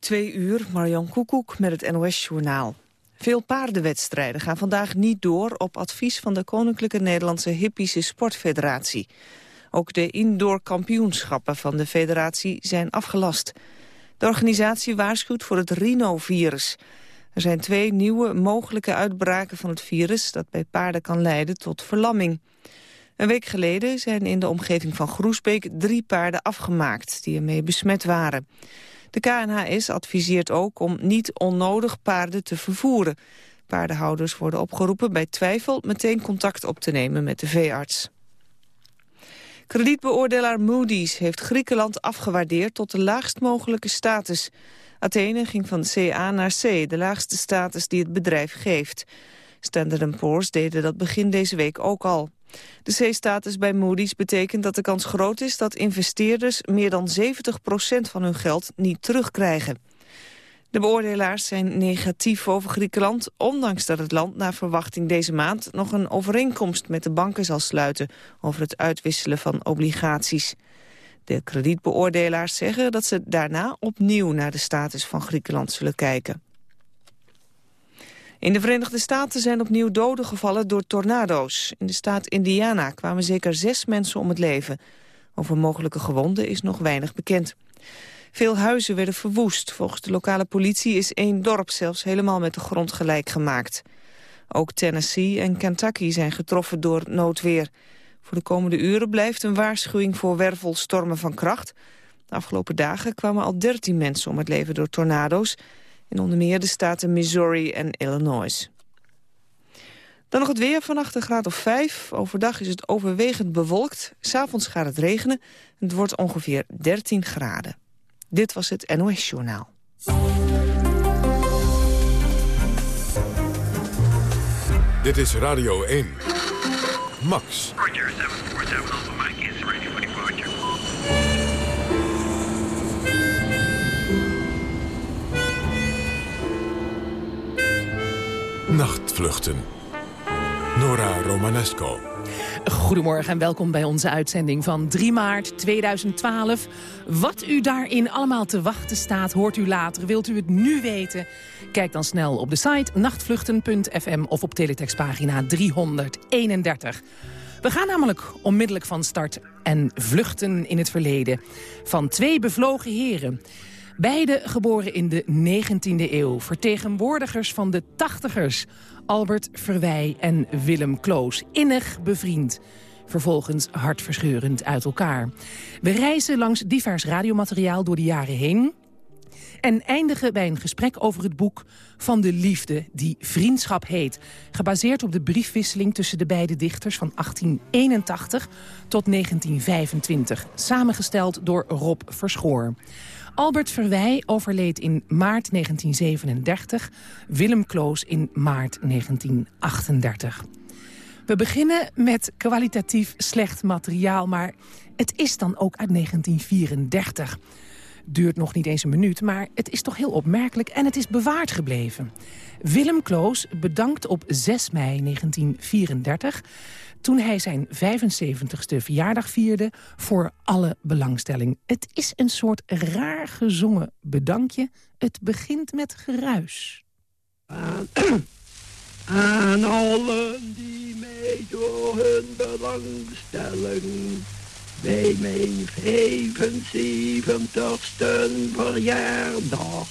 Twee uur, Marjan Koekoek met het NOS-journaal. Veel paardenwedstrijden gaan vandaag niet door op advies van de Koninklijke Nederlandse Hippische Sportfederatie. Ook de indoor kampioenschappen van de federatie zijn afgelast. De organisatie waarschuwt voor het rhinovirus. Er zijn twee nieuwe mogelijke uitbraken van het virus dat bij paarden kan leiden tot verlamming. Een week geleden zijn in de omgeving van Groesbeek drie paarden afgemaakt die ermee besmet waren. De KNHS adviseert ook om niet onnodig paarden te vervoeren. Paardenhouders worden opgeroepen bij twijfel meteen contact op te nemen met de veearts. Kredietbeoordelaar Moody's heeft Griekenland afgewaardeerd tot de laagst mogelijke status. Athene ging van CA naar C, de laagste status die het bedrijf geeft. Standard Poor's deden dat begin deze week ook al. De C-status bij Moody's betekent dat de kans groot is dat investeerders meer dan 70% van hun geld niet terugkrijgen. De beoordelaars zijn negatief over Griekenland, ondanks dat het land naar verwachting deze maand nog een overeenkomst met de banken zal sluiten over het uitwisselen van obligaties. De kredietbeoordelaars zeggen dat ze daarna opnieuw naar de status van Griekenland zullen kijken. In de Verenigde Staten zijn opnieuw doden gevallen door tornado's. In de staat Indiana kwamen zeker zes mensen om het leven. Over mogelijke gewonden is nog weinig bekend. Veel huizen werden verwoest. Volgens de lokale politie is één dorp zelfs helemaal met de grond gelijk gemaakt. Ook Tennessee en Kentucky zijn getroffen door noodweer. Voor de komende uren blijft een waarschuwing voor wervelstormen van kracht. De afgelopen dagen kwamen al 13 mensen om het leven door tornado's in onder meer de staten Missouri en Illinois. Dan nog het weer, vannacht een graad of 5. Overdag is het overwegend bewolkt. S'avonds gaat het regenen. Het wordt ongeveer 13 graden. Dit was het NOS Journaal. Dit is Radio 1. Max. Nachtvluchten. Nora Romanesco. Goedemorgen en welkom bij onze uitzending van 3 maart 2012. Wat u daarin allemaal te wachten staat, hoort u later. Wilt u het nu weten? Kijk dan snel op de site nachtvluchten.fm of op teletextpagina 331. We gaan namelijk onmiddellijk van start en vluchten in het verleden. Van twee bevlogen heren. Beide geboren in de 19e eeuw. Vertegenwoordigers van de tachtigers. Albert Verwij en Willem Kloos. Innig bevriend. Vervolgens hartverscheurend uit elkaar. We reizen langs divers radiomateriaal door de jaren heen. En eindigen bij een gesprek over het boek Van de Liefde, die Vriendschap heet. Gebaseerd op de briefwisseling tussen de beide dichters van 1881 tot 1925. Samengesteld door Rob Verschoor. Albert Verwij overleed in maart 1937. Willem Kloos in maart 1938. We beginnen met kwalitatief slecht materiaal, maar het is dan ook uit 1934 duurt nog niet eens een minuut, maar het is toch heel opmerkelijk en het is bewaard gebleven. Willem Kloos bedankt op 6 mei 1934 toen hij zijn 75ste verjaardag vierde voor alle belangstelling. Het is een soort raar gezongen bedankje. Het begint met geruis. Aan, allen die mij door hun belangstelling bij mijn 75ste verjaardag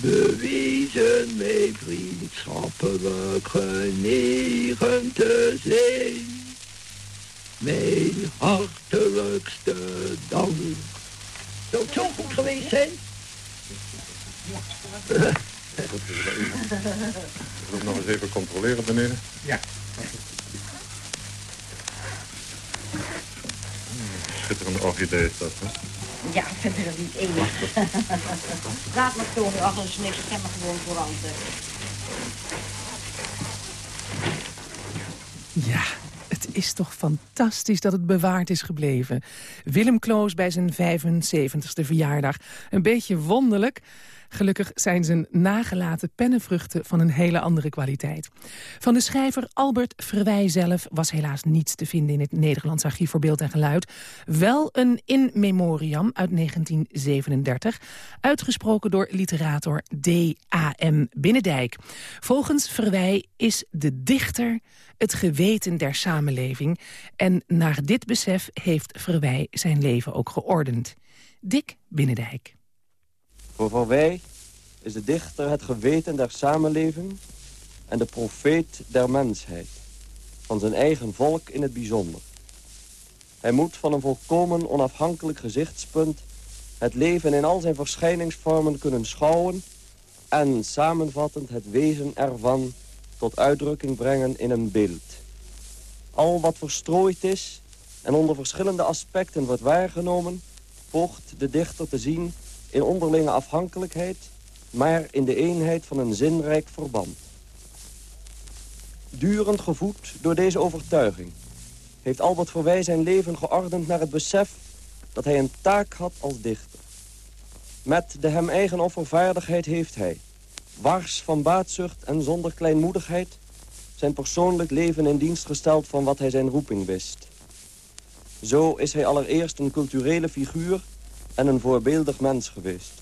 bewezen mij vriendschappelijk genegen te zijn. Mijn hartelijkste dank. Zou het zo goed geweest zijn? Ik moet nog eens even controleren beneden. Ja. Schitterende orchidee is dat, hè? Ja, ik vind er niet één. Laat maar tonen, dat is niks. Ik heb me gewoon couranten. Ja, het is toch fantastisch dat het bewaard is gebleven. Willem Kloos bij zijn 75ste verjaardag. Een beetje wonderlijk, Gelukkig zijn zijn nagelaten pennenvruchten van een hele andere kwaliteit. Van de schrijver Albert Verwij zelf was helaas niets te vinden... in het Nederlands Archief voor Beeld en Geluid. Wel een in memoriam uit 1937, uitgesproken door literator D.A.M. Binnendijk. Volgens Verwij is de dichter het geweten der samenleving... en naar dit besef heeft Verwij zijn leven ook geordend. Dick Binnendijk. Voor wij is de dichter het geweten der samenleving en de profeet der mensheid. Van zijn eigen volk in het bijzonder. Hij moet van een volkomen onafhankelijk gezichtspunt het leven in al zijn verschijningsvormen kunnen schouwen en samenvattend het wezen ervan tot uitdrukking brengen in een beeld. Al wat verstrooid is en onder verschillende aspecten wordt waargenomen, poogt de dichter te zien in onderlinge afhankelijkheid... maar in de eenheid van een zinrijk verband. Durend gevoed door deze overtuiging... heeft Albert Verwij zijn leven geordend naar het besef... dat hij een taak had als dichter. Met de hem eigen offervaardigheid heeft hij... wars van baatzucht en zonder kleinmoedigheid... zijn persoonlijk leven in dienst gesteld van wat hij zijn roeping wist. Zo is hij allereerst een culturele figuur en een voorbeeldig mens geweest.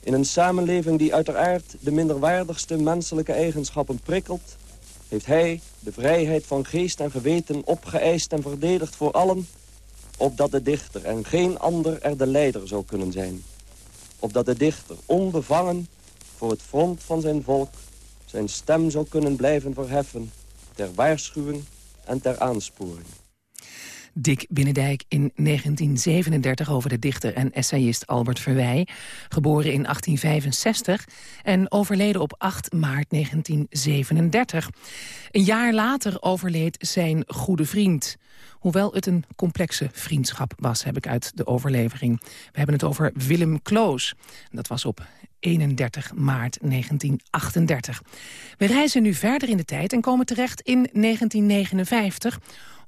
In een samenleving die uiteraard de minderwaardigste menselijke eigenschappen prikkelt... heeft hij de vrijheid van geest en geweten opgeëist en verdedigd voor allen... opdat de dichter en geen ander er de leider zou kunnen zijn. Opdat de dichter onbevangen voor het front van zijn volk... zijn stem zou kunnen blijven verheffen ter waarschuwing en ter aansporing. Dick Binnendijk in 1937 over de dichter en essayist Albert Verwij. Geboren in 1865 en overleden op 8 maart 1937. Een jaar later overleed zijn goede vriend. Hoewel het een complexe vriendschap was, heb ik uit de overlevering. We hebben het over Willem Kloos. Dat was op 31 maart 1938. We reizen nu verder in de tijd en komen terecht in 1959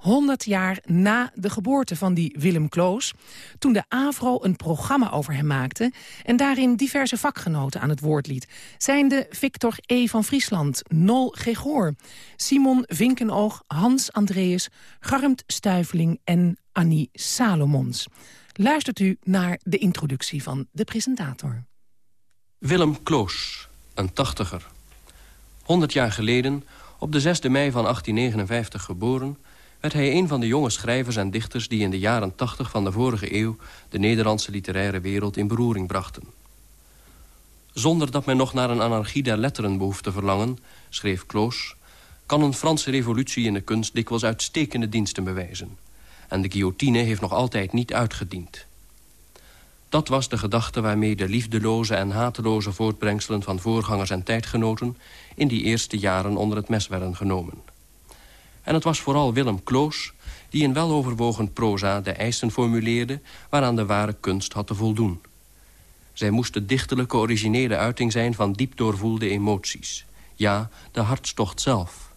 100 jaar na de geboorte van die Willem Kloos... toen de AVRO een programma over hem maakte... en daarin diverse vakgenoten aan het woord liet. Zijn de Victor E. van Friesland, Nol Gregor... Simon Vinkenoog, Hans Andreas, Garmt Stuiveling en Annie Salomons. Luistert u naar de introductie van de presentator. Willem Kloos, een tachtiger. 100 jaar geleden, op de 6 mei van 1859 geboren werd hij een van de jonge schrijvers en dichters... die in de jaren 80 van de vorige eeuw de Nederlandse literaire wereld in beroering brachten. Zonder dat men nog naar een anarchie der letteren behoeft te verlangen, schreef Kloos... kan een Franse revolutie in de kunst dikwijls uitstekende diensten bewijzen. En de guillotine heeft nog altijd niet uitgediend. Dat was de gedachte waarmee de liefdeloze en hateloze voortbrengselen van voorgangers en tijdgenoten... in die eerste jaren onder het mes werden genomen. En het was vooral Willem Kloos die in weloverwogen proza de eisen formuleerde... waaraan de ware kunst had te voldoen. Zij moest de dichterlijke originele uiting zijn van diep doorvoelde emoties. Ja, de hartstocht zelf.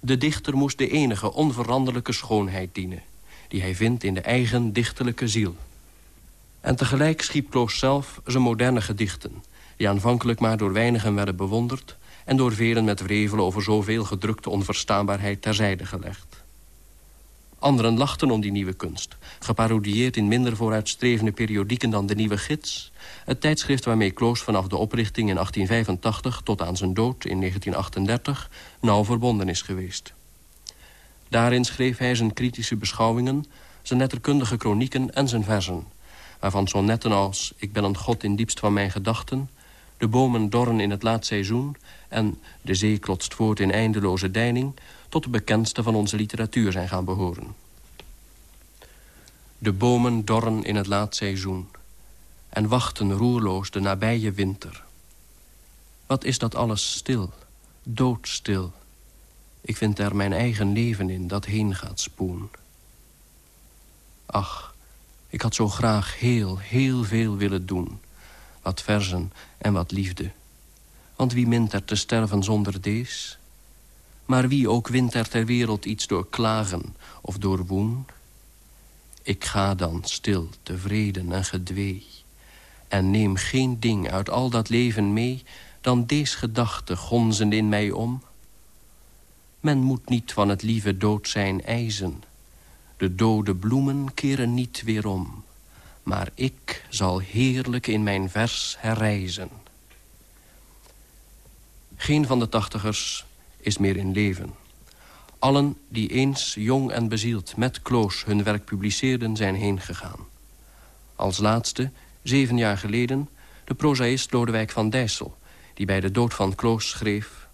De dichter moest de enige onveranderlijke schoonheid dienen... die hij vindt in de eigen dichterlijke ziel. En tegelijk schiep Kloos zelf zijn moderne gedichten... die aanvankelijk maar door weinigen werden bewonderd en door velen met wrevel over zoveel gedrukte onverstaanbaarheid terzijde gelegd. Anderen lachten om die nieuwe kunst, geparodieerd in minder vooruitstrevende periodieken dan de Nieuwe Gids, het tijdschrift waarmee Kloos vanaf de oprichting in 1885 tot aan zijn dood in 1938 nauw verbonden is geweest. Daarin schreef hij zijn kritische beschouwingen, zijn letterkundige kronieken en zijn verzen, waarvan sonnetten als Ik ben een god in diepst van mijn gedachten, De bomen dorren in het laat seizoen en De zee klotst voort in eindeloze deining... tot de bekendste van onze literatuur zijn gaan behoren. De bomen dorren in het laat seizoen... en wachten roerloos de nabije winter. Wat is dat alles stil, doodstil. Ik vind er mijn eigen leven in dat heen gaat spoen. Ach, ik had zo graag heel, heel veel willen doen. Wat verzen en wat liefde want wie mint er te sterven zonder dees? Maar wie ook wint er ter wereld iets door klagen of door woen? Ik ga dan stil, tevreden en gedwee. En neem geen ding uit al dat leven mee... dan deze gedachte gonzend in mij om. Men moet niet van het lieve dood zijn eisen. De dode bloemen keren niet weerom. Maar ik zal heerlijk in mijn vers herrijzen. Geen van de tachtigers is meer in leven. Allen die eens jong en bezield met Kloos hun werk publiceerden zijn heengegaan. Als laatste, zeven jaar geleden, de prozaïst Lodewijk van Dijssel... die bij de dood van Kloos schreef...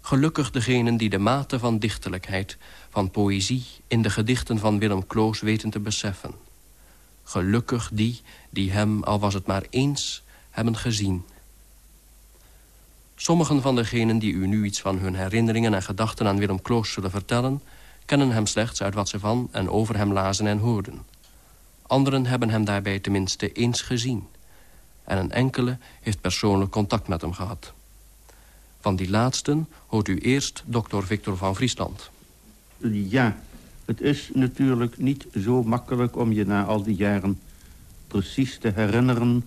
Gelukkig degenen die de mate van dichterlijkheid, van poëzie... in de gedichten van Willem Kloos weten te beseffen. Gelukkig die die hem, al was het maar eens, hebben gezien Sommigen van degenen die u nu iets van hun herinneringen en gedachten aan Willem Kloos zullen vertellen... kennen hem slechts uit wat ze van en over hem lazen en hoorden. Anderen hebben hem daarbij tenminste eens gezien. En een enkele heeft persoonlijk contact met hem gehad. Van die laatsten hoort u eerst dokter Victor van Friesland. Ja, het is natuurlijk niet zo makkelijk om je na al die jaren precies te herinneren...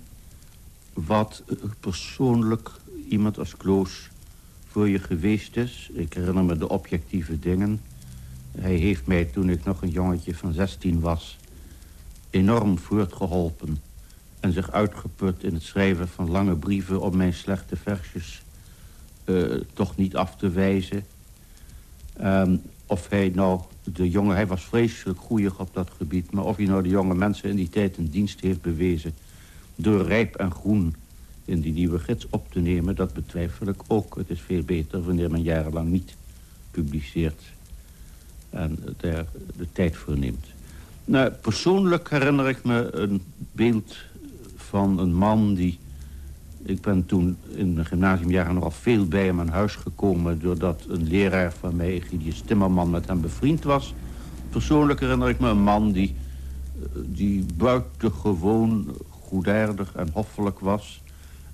wat persoonlijk iemand als Kloos voor je geweest is. Ik herinner me de objectieve dingen. Hij heeft mij toen ik nog een jongetje van 16 was... enorm voortgeholpen en zich uitgeput in het schrijven van lange brieven... om mijn slechte versjes uh, toch niet af te wijzen. Um, of hij nou de jonge... Hij was vreselijk goeig op dat gebied... maar of hij nou de jonge mensen in die tijd een dienst heeft bewezen... door rijp en groen in die nieuwe gids op te nemen, dat betwijfel ik ook. Het is veel beter wanneer men jarenlang niet publiceert en daar de tijd voor neemt. Nou, persoonlijk herinner ik me een beeld van een man die... Ik ben toen in de gymnasiumjaren nogal veel bij hem aan huis gekomen... doordat een leraar van mij, Egidius Timmerman, met hem bevriend was. Persoonlijk herinner ik me een man die, die buitengewoon goedaardig en hoffelijk was...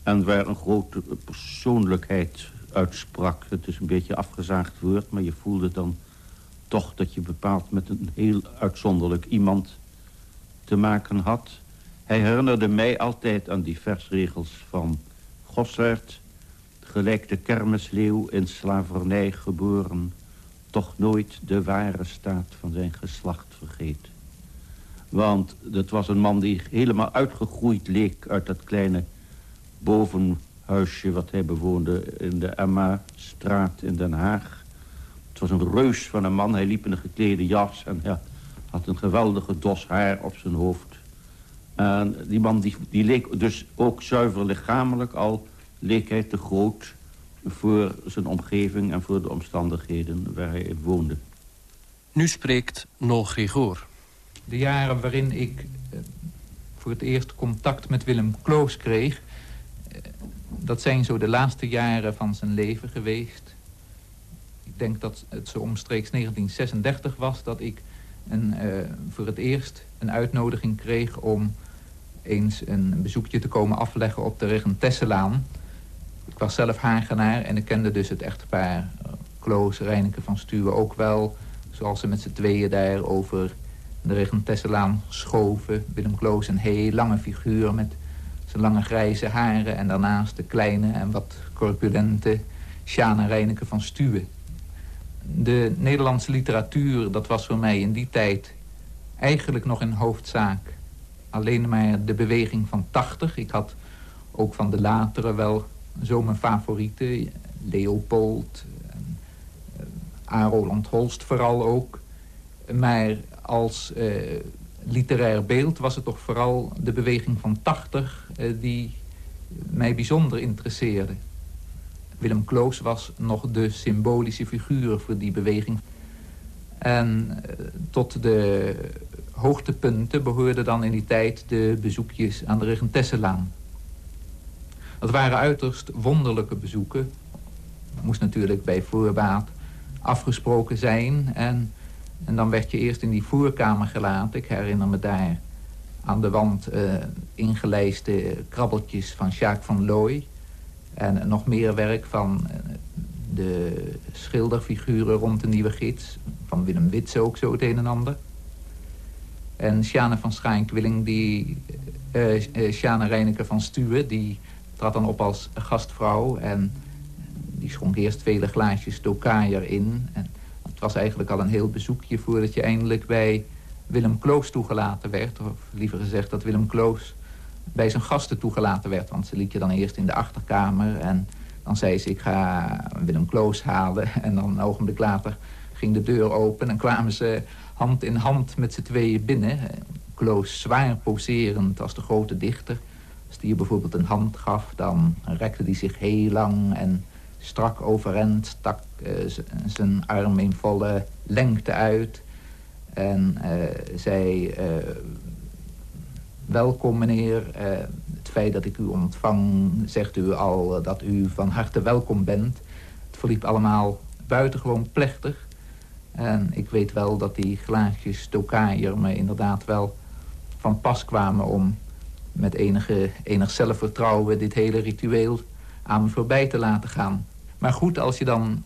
En waar een grote persoonlijkheid uitsprak. Het is een beetje afgezaagd woord, maar je voelde dan toch dat je bepaald met een heel uitzonderlijk iemand te maken had. Hij herinnerde mij altijd aan die versregels van Gossaert. Gelijk de kermisleeuw in slavernij geboren... toch nooit de ware staat van zijn geslacht vergeet. Want dat was een man die helemaal uitgegroeid leek uit dat kleine bovenhuisje wat hij bewoonde in de Emma-straat in Den Haag. Het was een reus van een man. Hij liep in een geklede jas en ja, had een geweldige dos haar op zijn hoofd. En die man die, die leek dus ook zuiver lichamelijk al... leek hij te groot voor zijn omgeving en voor de omstandigheden waar hij in woonde. Nu spreekt Nol Grigor. De jaren waarin ik eh, voor het eerst contact met Willem Kloos kreeg dat zijn zo de laatste jaren van zijn leven geweest. Ik denk dat het zo omstreeks 1936 was dat ik een, uh, voor het eerst een uitnodiging kreeg om eens een bezoekje te komen afleggen op de Regentesselaan. Ik was zelf Hagenaar en ik kende dus het echtpaar uh, Kloos, Reineke van Stuwen ook wel. Zoals ze met z'n tweeën daar over de Regentesselaan schoven. Willem Kloos een heel lange figuur met zijn lange grijze haren en daarnaast de kleine en wat corpulente Sjana Reineke van Stuwe. De Nederlandse literatuur, dat was voor mij in die tijd eigenlijk nog een hoofdzaak alleen maar de beweging van 80. Ik had ook van de latere wel zo mijn favorieten. Leopold, uh, Roland Holst vooral ook. Maar als uh, literair beeld was het toch vooral de beweging van 80 eh, die mij bijzonder interesseerde. Willem Kloos was nog de symbolische figuur voor die beweging. En eh, tot de hoogtepunten behoorden dan in die tijd de bezoekjes aan de Regentesselaan. Dat waren uiterst wonderlijke bezoeken. Moest natuurlijk bij voorbaat afgesproken zijn en en dan werd je eerst in die voerkamer gelaten. Ik herinner me daar aan de wand uh, ingelijste krabbeltjes van Jacques van Looy. En nog meer werk van uh, de schilderfiguren rond de Nieuwe Gids. Van Willem Witse ook zo het een en ander. En Sjane van Schaankwiling, die... Uh, Sjane Reineke van Stuwe, die trad dan op als gastvrouw. En die schonk eerst vele glaasjes Dokajer in. En was eigenlijk al een heel bezoekje voordat je eindelijk bij Willem Kloos toegelaten werd. Of liever gezegd dat Willem Kloos bij zijn gasten toegelaten werd. Want ze liet je dan eerst in de achterkamer. En dan zei ze, ik ga Willem Kloos halen. En dan een ogenblik later ging de deur open. En kwamen ze hand in hand met z'n tweeën binnen. Kloos zwaar poserend als de grote dichter. Als die je bijvoorbeeld een hand gaf, dan rekte die zich heel lang en strak overeind. Stak uh, zijn arm in volle lengte uit. En uh, zei, uh, welkom meneer. het feit dat ik u ontvang, zegt u al dat u van harte welkom bent. Het verliep allemaal buitengewoon plechtig. En ik weet wel dat die glaasjes Tokajer me inderdaad wel van pas kwamen om met enige, enig zelfvertrouwen dit hele ritueel aan me voorbij te laten gaan. Maar goed, als je dan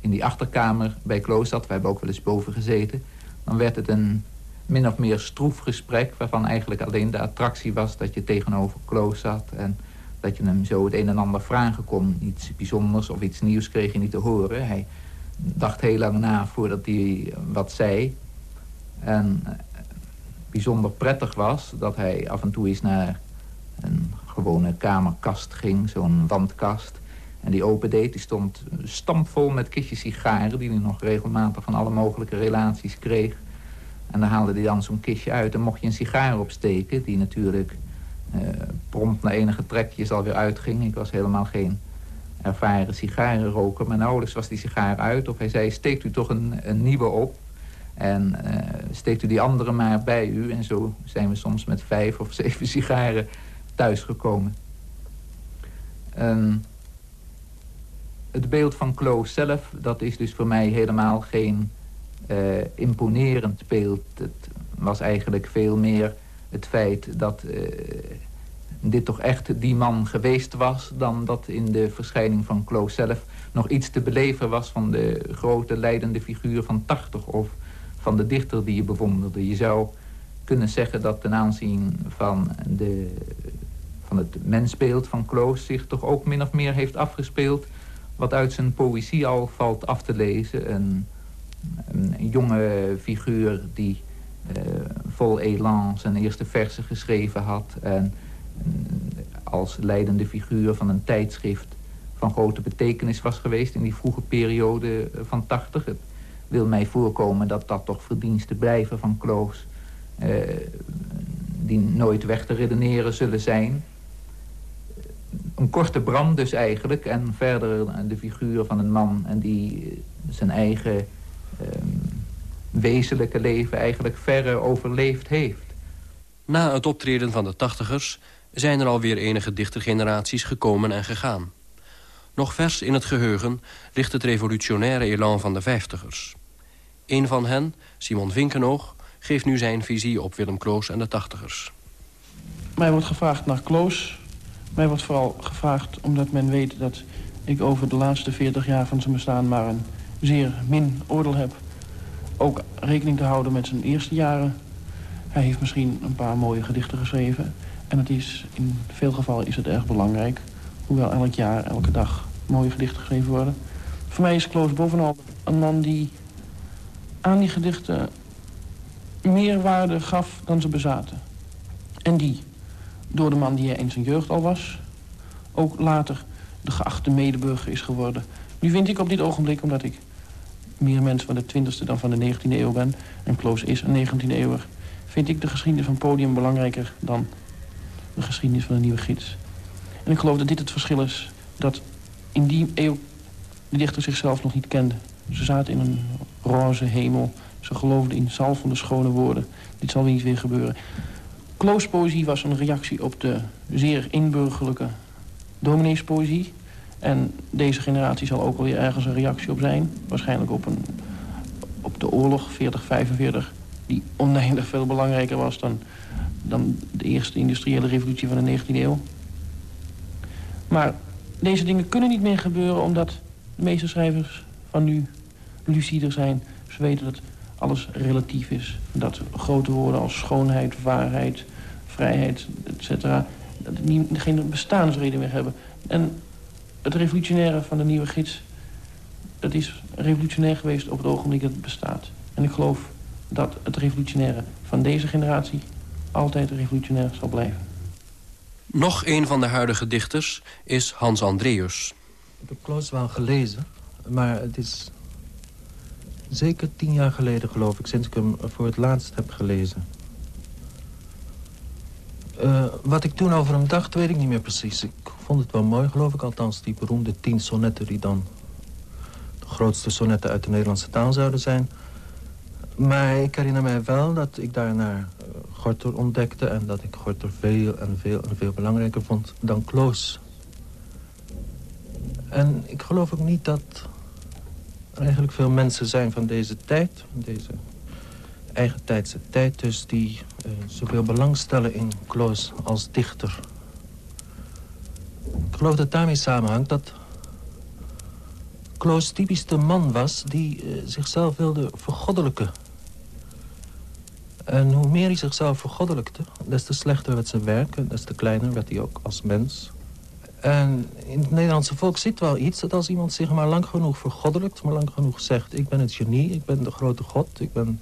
in die achterkamer bij Kloos zat, we hebben ook wel eens boven gezeten, dan werd het een min of meer stroef gesprek... waarvan eigenlijk alleen de attractie was dat je tegenover Kloos zat... en dat je hem zo het een en ander vragen kon. Iets bijzonders of iets nieuws kreeg je niet te horen. Hij dacht heel lang na voordat hij wat zei. En eh, bijzonder prettig was dat hij af en toe eens naar een gewone kamerkast ging, zo'n wandkast. En die opendeed, die stond stampvol met kistjes sigaren... die hij nog regelmatig van alle mogelijke relaties kreeg. En dan haalde hij dan zo'n kistje uit en mocht je een sigaar opsteken... die natuurlijk uh, prompt na enige trekjes alweer uitging. Ik was helemaal geen ervaren sigarenroker. Maar nauwelijks was die sigaar uit of hij zei... steekt u toch een, een nieuwe op en uh, steekt u die andere maar bij u. En zo zijn we soms met vijf of zeven sigaren thuisgekomen. Um, het beeld van Kloos zelf, dat is dus voor mij helemaal geen uh, imponerend beeld. Het was eigenlijk veel meer het feit dat uh, dit toch echt die man geweest was... dan dat in de verschijning van Kloos zelf nog iets te beleven was... van de grote leidende figuur van 80 of van de dichter die je bewonderde. Je zou kunnen zeggen dat ten aanzien van, de, van het mensbeeld van Kloos... zich toch ook min of meer heeft afgespeeld wat uit zijn poëzie al valt af te lezen. Een, een jonge figuur die uh, vol elan zijn eerste versen geschreven had. En als leidende figuur van een tijdschrift van grote betekenis was geweest in die vroege periode van 80. Het wil mij voorkomen dat dat toch verdiensten blijven van Kloos. Uh, die nooit weg te redeneren zullen zijn een korte brand dus eigenlijk. En verder de figuur van een man en die zijn eigen um, wezenlijke leven eigenlijk verre overleefd heeft. Na het optreden van de tachtigers zijn er alweer enige dichtergeneraties gekomen en gegaan. Nog vers in het geheugen ligt het revolutionaire elan van de vijftigers. Een van hen, Simon Vinkenoog, geeft nu zijn visie op Willem Kloos en de tachtigers. Mij wordt gevraagd naar Kloos, mij wordt vooral gevraagd omdat men weet dat ik over de laatste 40 jaar van zijn bestaan maar een zeer min oordeel heb. Ook rekening te houden met zijn eerste jaren. Hij heeft misschien een paar mooie gedichten geschreven. En het is, in veel gevallen is het erg belangrijk. Hoewel elk jaar, elke dag mooie gedichten geschreven worden. Voor mij is Kloos bovenal een man die aan die gedichten meer waarde gaf dan ze bezaten. En die door de man die hij in zijn jeugd al was. Ook later de geachte medeburger is geworden. Nu vind ik op dit ogenblik, omdat ik meer mens van de 20e dan van de 19e eeuw ben... en Kloos is een 19e eeuwer... vind ik de geschiedenis van podium belangrijker dan de geschiedenis van de nieuwe gids. En ik geloof dat dit het verschil is dat in die eeuw de dichter zichzelf nog niet kende. Ze zaten in een roze hemel. Ze geloofden in zalvende schone woorden. Dit zal niet weer gebeuren. Kloospoëzie was een reactie op de zeer inburgerlijke domineespoëzie. En deze generatie zal ook alweer ergens een reactie op zijn. Waarschijnlijk op, een, op de oorlog 40-45, die oneindig veel belangrijker was dan, dan de eerste industriële revolutie van de 19e eeuw. Maar deze dingen kunnen niet meer gebeuren omdat de meeste schrijvers van nu lucider zijn. Ze weten dat alles relatief is. Dat grote woorden als schoonheid, waarheid, vrijheid, etc. Dat die geen bestaansreden meer hebben. En het revolutionaire van de nieuwe gids... dat is revolutionair geweest op het ogenblik dat het bestaat. En ik geloof dat het revolutionaire van deze generatie... altijd revolutionair zal blijven. Nog een van de huidige dichters is Hans Andreus. Ik heb Klaus wel gelezen, maar het is zeker tien jaar geleden, geloof ik... sinds ik hem voor het laatst heb gelezen. Uh, wat ik toen over hem dacht, weet ik niet meer precies. Ik vond het wel mooi, geloof ik. Althans, die beroemde tien sonnetten die dan... de grootste sonnetten uit de Nederlandse taal zouden zijn. Maar ik herinner mij wel dat ik daarna uh, Gorter ontdekte... en dat ik Gorter veel en veel en veel belangrijker vond dan Kloos. En ik geloof ook niet dat eigenlijk veel mensen zijn van deze tijd... deze eigentijdse tijd dus... die uh, zoveel belang stellen in Kloos als dichter. Ik geloof dat daarmee samenhangt dat... Kloos typisch de man was die uh, zichzelf wilde vergoddelijken. En hoe meer hij zichzelf vergoddelijkte, des te slechter werd zijn werk... des te kleiner werd hij ook als mens... En in het Nederlandse volk zit wel iets... dat als iemand zich maar lang genoeg vergoddelijkt... maar lang genoeg zegt... ik ben het genie, ik ben de grote god... ik ben,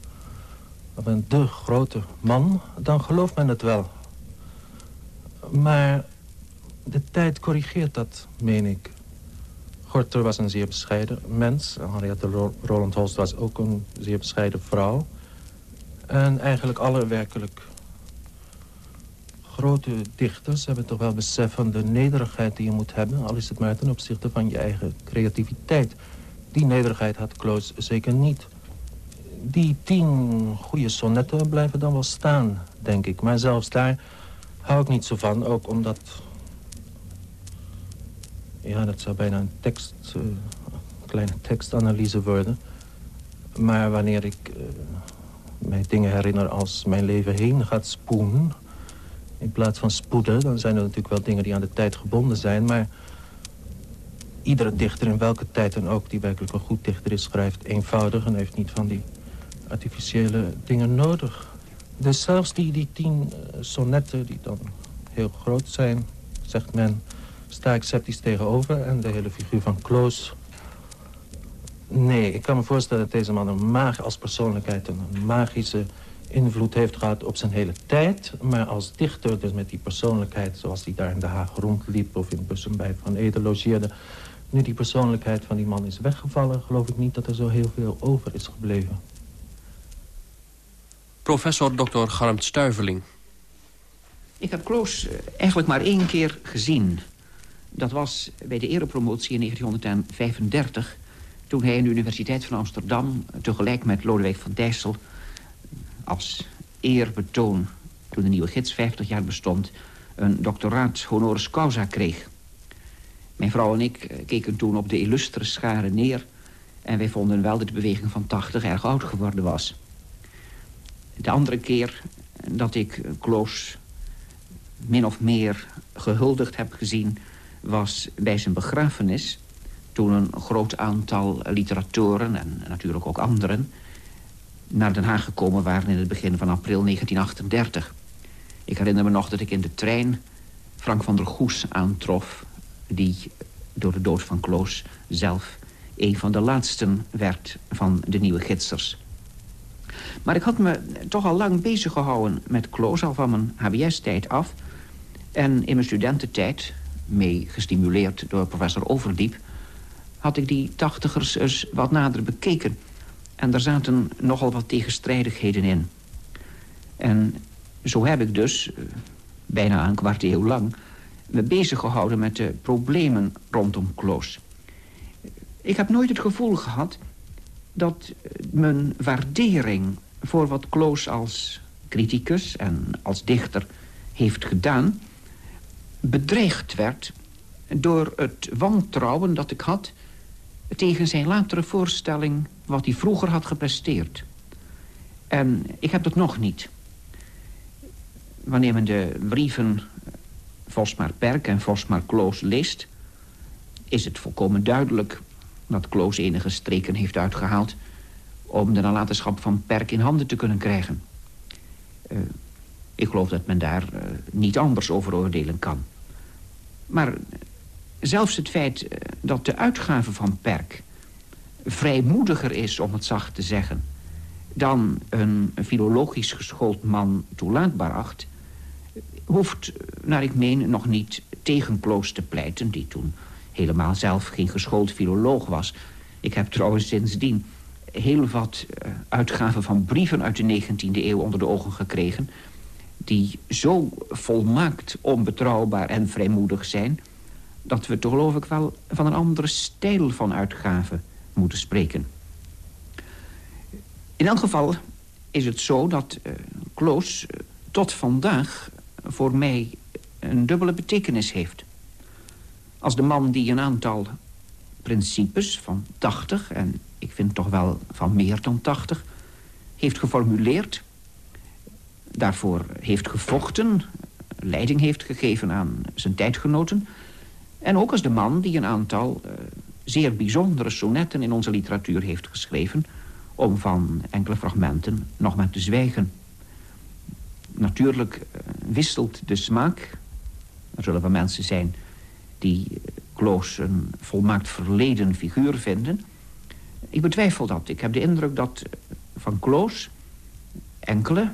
ik ben de grote man... dan gelooft men het wel. Maar de tijd corrigeert dat, meen ik. Gorter was een zeer bescheiden mens. Henriette Roland Holst was ook een zeer bescheiden vrouw. En eigenlijk alle werkelijk grote dichters hebben toch wel besef van de nederigheid die je moet hebben. Al is het maar ten opzichte van je eigen creativiteit. Die nederigheid had Kloos zeker niet. Die tien goede sonnetten blijven dan wel staan, denk ik. Maar zelfs daar hou ik niet zo van. Ook omdat... Ja, dat zou bijna een tekst... Uh, kleine tekstanalyse worden. Maar wanneer ik uh, mij dingen herinner als mijn leven heen gaat spoenen in plaats van spoeden. Dan zijn er natuurlijk wel dingen die aan de tijd gebonden zijn. Maar iedere dichter in welke tijd dan ook die werkelijk een goed dichter is... schrijft eenvoudig en heeft niet van die artificiële dingen nodig. Dus zelfs die, die tien uh, sonnetten die dan heel groot zijn, zegt men... sta ik sceptisch tegenover. En de hele figuur van Kloos... Nee, ik kan me voorstellen dat deze man een mag als persoonlijkheid... een magische invloed heeft gehad op zijn hele tijd. Maar als dichter, dus met die persoonlijkheid zoals hij daar in Den Haag rondliep... of in Bussum bij Van Ede logeerde... nu die persoonlijkheid van die man is weggevallen... geloof ik niet dat er zo heel veel over is gebleven. Professor Dr. Garmt Stuiveling. Ik heb Kloos eh, eigenlijk maar één keer gezien. Dat was bij de erepromotie in 1935... toen hij in de Universiteit van Amsterdam... tegelijk met Lodewijk van Dijssel als eerbetoon... toen de nieuwe gids 50 jaar bestond... een doctoraat honoris causa kreeg. Mijn vrouw en ik eh, keken toen op de illustre scharen neer... en wij vonden wel dat de beweging van 80 erg oud geworden was. De andere keer dat ik Kloos min of meer gehuldigd heb gezien... was bij zijn begrafenis... toen een groot aantal literatoren en natuurlijk ook anderen naar Den Haag gekomen waren in het begin van april 1938. Ik herinner me nog dat ik in de trein Frank van der Goes aantrof... die door de dood van Kloos zelf een van de laatsten werd van de nieuwe gidsers. Maar ik had me toch al lang bezig gehouden met Kloos, al van mijn HBS-tijd af. En in mijn studententijd, mee gestimuleerd door professor Overdiep... had ik die tachtigers eens wat nader bekeken... En daar zaten nogal wat tegenstrijdigheden in. En zo heb ik dus, eh, bijna een kwart eeuw lang... me bezig gehouden met de problemen rondom Kloos. Ik heb nooit het gevoel gehad dat mijn waardering... voor wat Kloos als criticus en als dichter heeft gedaan... bedreigd werd door het wantrouwen dat ik had... tegen zijn latere voorstelling wat hij vroeger had gepresteerd. En ik heb dat nog niet. Wanneer men de brieven Vosmar Perk en Vosmar Kloos leest... is het volkomen duidelijk dat Kloos enige streken heeft uitgehaald... om de nalatenschap van Perk in handen te kunnen krijgen. Uh, ik geloof dat men daar uh, niet anders over oordelen kan. Maar zelfs het feit uh, dat de uitgave van Perk... vrijmoediger is, om het zacht te zeggen... dan een filologisch geschoold man toelaatbaar acht... hoeft, naar ik meen, nog niet tegen Kloos te pleiten... die toen helemaal zelf geen geschoold filoloog was. Ik heb trouwens sindsdien heel wat uh, uitgaven van brieven uit de 19e eeuw onder de ogen gekregen... die zo volmaakt onbetrouwbaar en vrijmoedig zijn... dat we toch geloof ik wel van een andere stijl van uitgaven moeten spreken. In elk geval is het zo dat uh, Kloos uh, tot vandaag voor mij een dubbele betekenis heeft. Als de man die een aantal principes van 80... en ik vind toch wel van meer dan 80... heeft geformuleerd, daarvoor heeft gevochten... leiding heeft gegeven aan zijn tijdgenoten... en ook als de man die een aantal uh, zeer bijzondere sonetten... in onze literatuur heeft geschreven... om van enkele fragmenten nog maar te zwijgen. Natuurlijk uh, wisselt de smaak. Er zullen wel mensen zijn die Kloos een volmaakt verleden figuur vinden. Ik betwijfel dat. Ik heb de indruk dat van Kloos enkele,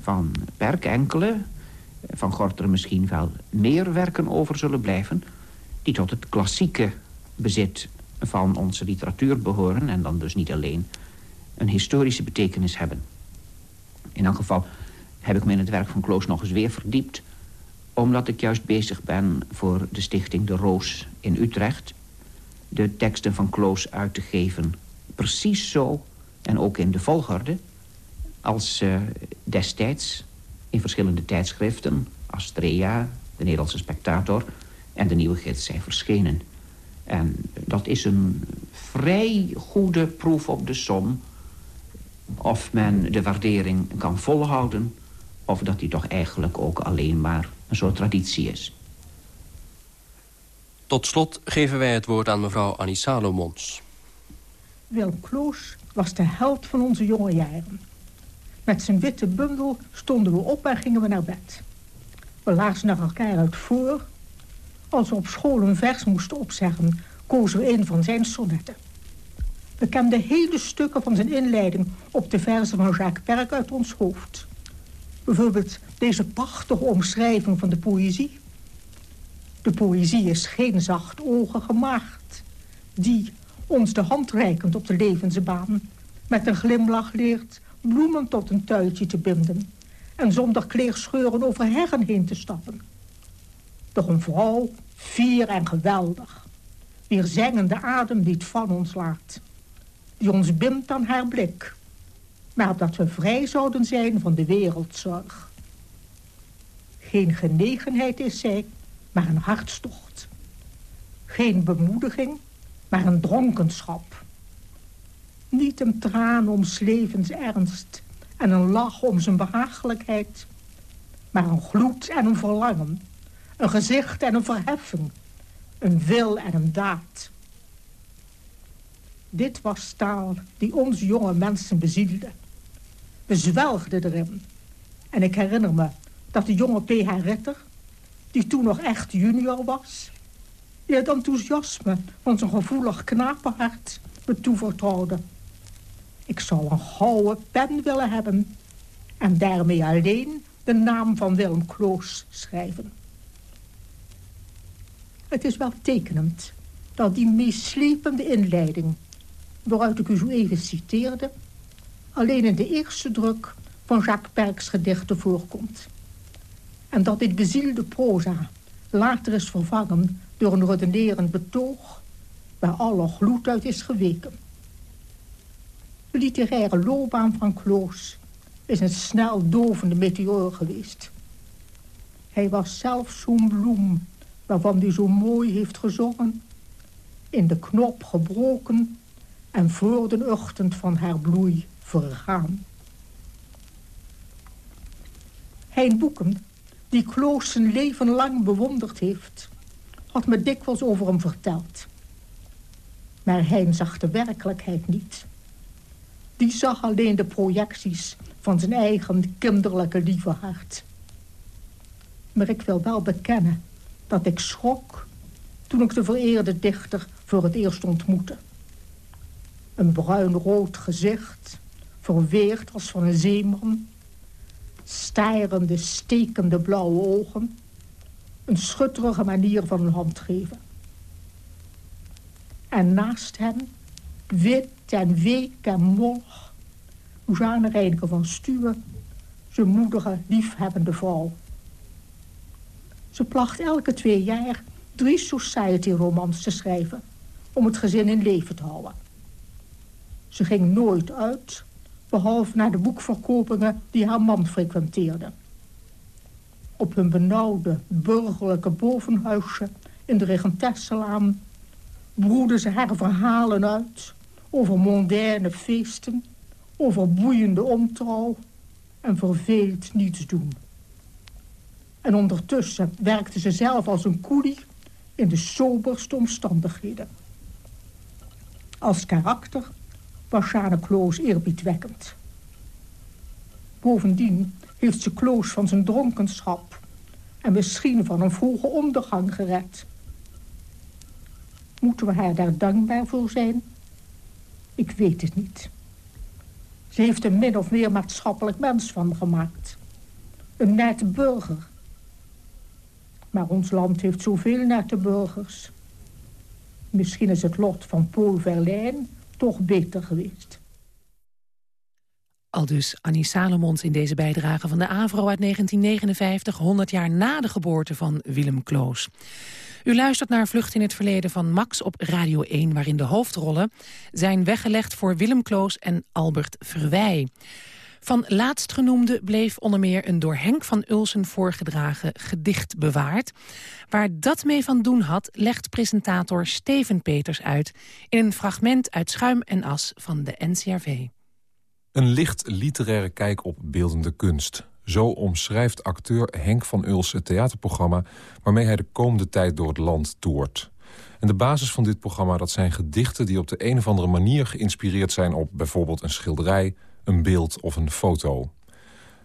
van Perk enkele... van Gorter misschien wel meer werken over zullen blijven... die tot het klassieke bezit van onze literatuur behoren... en dan dus niet alleen een historische betekenis hebben. In elk geval heb ik me in het werk van Kloos nog eens weer verdiept omdat ik juist bezig ben voor de stichting De Roos in Utrecht... de teksten van Kloos uit te geven. Precies zo, en ook in de volgorde... als uh, destijds in verschillende tijdschriften... Astrea, de Nederlandse Spectator en de Nieuwe Gids zijn verschenen. En dat is een vrij goede proef op de som... of men de waardering kan volhouden... of dat die toch eigenlijk ook alleen maar een soort traditie is. Tot slot geven wij het woord aan mevrouw Annie Salomons. Willem Kloos was de held van onze jonge jaren. Met zijn witte bundel stonden we op en gingen we naar bed. We lazen naar elkaar uit voor. Als we op school een vers moesten opzeggen... kozen we een van zijn sonnetten. We kenden hele stukken van zijn inleiding... op de verzen van Jacques Perk uit ons hoofd. Bijvoorbeeld deze prachtige omschrijving van de poëzie. De poëzie is geen zacht ogen gemaakt. Die, ons de hand reikend op de levensbaan... met een glimlach leert bloemen tot een tuiltje te binden... en zonder kleerscheuren over heggen heen te stappen. Doch een vrouw, fier en geweldig... wier zengende adem niet van ons laat... die ons bindt aan haar blik maar dat we vrij zouden zijn van de wereldzorg. Geen genegenheid is zij, maar een hartstocht. Geen bemoediging, maar een dronkenschap. Niet een traan om levens ernst en een lach om zijn behagelijkheid, maar een gloed en een verlangen, een gezicht en een verheffing, een wil en een daad. Dit was taal die ons jonge mensen bezielde. We zwelgden erin. En ik herinner me dat de jonge P.H. Ritter... die toen nog echt junior was... die het enthousiasme van zijn gevoelig knapenhart me toevertrouwde. Ik zou een gouden pen willen hebben... en daarmee alleen de naam van Willem Kloos schrijven. Het is wel tekenend dat die meeslepende inleiding... waaruit ik u zo even citeerde alleen in de eerste druk van Jacques Perks gedichten voorkomt. En dat dit bezielde proza later is vervangen door een redenerend betoog... waar alle gloed uit is geweken. De literaire loopbaan van Kloos is een snel dovende meteoor geweest. Hij was zelf zo'n bloem waarvan hij zo mooi heeft gezongen... in de knop gebroken en voor de ochtend van haar bloei vergaan. Hein Boeken, die Kloos zijn leven lang bewonderd heeft... had me dikwijls over hem verteld. Maar hij zag de werkelijkheid niet. Die zag alleen de projecties van zijn eigen kinderlijke lieve hart. Maar ik wil wel bekennen dat ik schrok toen ik de vereerde dichter voor het eerst ontmoette. Een bruin-rood gezicht, verweerd als van een zeeman. Starende, stekende blauwe ogen. Een schutterige manier van een hand geven. En naast hem, wit en week en mollig, Hoezane Reinke van Stuwe, zijn moedige, liefhebbende vrouw. Ze placht elke twee jaar drie society-romans te schrijven... om het gezin in leven te houden. Ze ging nooit uit, behalve naar de boekverkopingen die haar man frequenteerde. Op hun benauwde, burgerlijke bovenhuisje in de Regentesselaan... broedde ze haar verhalen uit over mondaine feesten... over boeiende omtrouw en verveeld niets doen. En ondertussen werkte ze zelf als een koelie in de soberste omstandigheden. Als karakter was Sjane Kloos eerbiedwekkend. Bovendien heeft ze Kloos van zijn dronkenschap... en misschien van een vroege ondergang gered. Moeten we haar daar dankbaar voor zijn? Ik weet het niet. Ze heeft een min of meer maatschappelijk mens van gemaakt. Een nette burger. Maar ons land heeft zoveel nette burgers. Misschien is het lot van Paul Verlaine toch beter geweest. Al dus Annie Salomons in deze bijdrage van de AVRO uit 1959... 100 jaar na de geboorte van Willem Kloos. U luistert naar Vlucht in het Verleden van Max op Radio 1... waarin de hoofdrollen zijn weggelegd voor Willem Kloos en Albert Verwij. Van laatstgenoemde bleef onder meer een door Henk van Ulsen voorgedragen gedicht bewaard. Waar dat mee van doen had, legt presentator Steven Peters uit... in een fragment uit Schuim en As van de NCRV. Een licht literaire kijk op beeldende kunst. Zo omschrijft acteur Henk van Ulsen het theaterprogramma... waarmee hij de komende tijd door het land toert. En de basis van dit programma dat zijn gedichten... die op de een of andere manier geïnspireerd zijn op bijvoorbeeld een schilderij een beeld of een foto.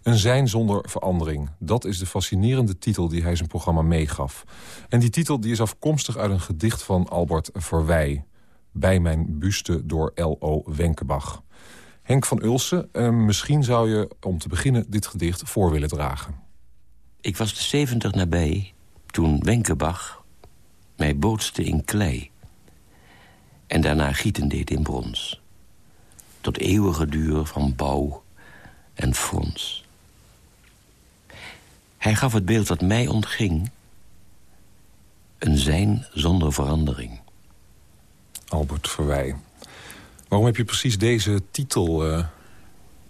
Een zijn zonder verandering, dat is de fascinerende titel die hij zijn programma meegaf. En die titel die is afkomstig uit een gedicht van Albert Verwij. Bij mijn buste door L.O. Wenkebach. Henk van Ulsen, eh, misschien zou je om te beginnen dit gedicht voor willen dragen. Ik was de zeventig nabij toen Wenkebach mij bootste in klei... en daarna gieten deed in brons tot eeuwige duur van bouw en frons. Hij gaf het beeld dat mij ontging, een zijn zonder verandering. Albert Verwij. Waarom heb je precies deze titel uh,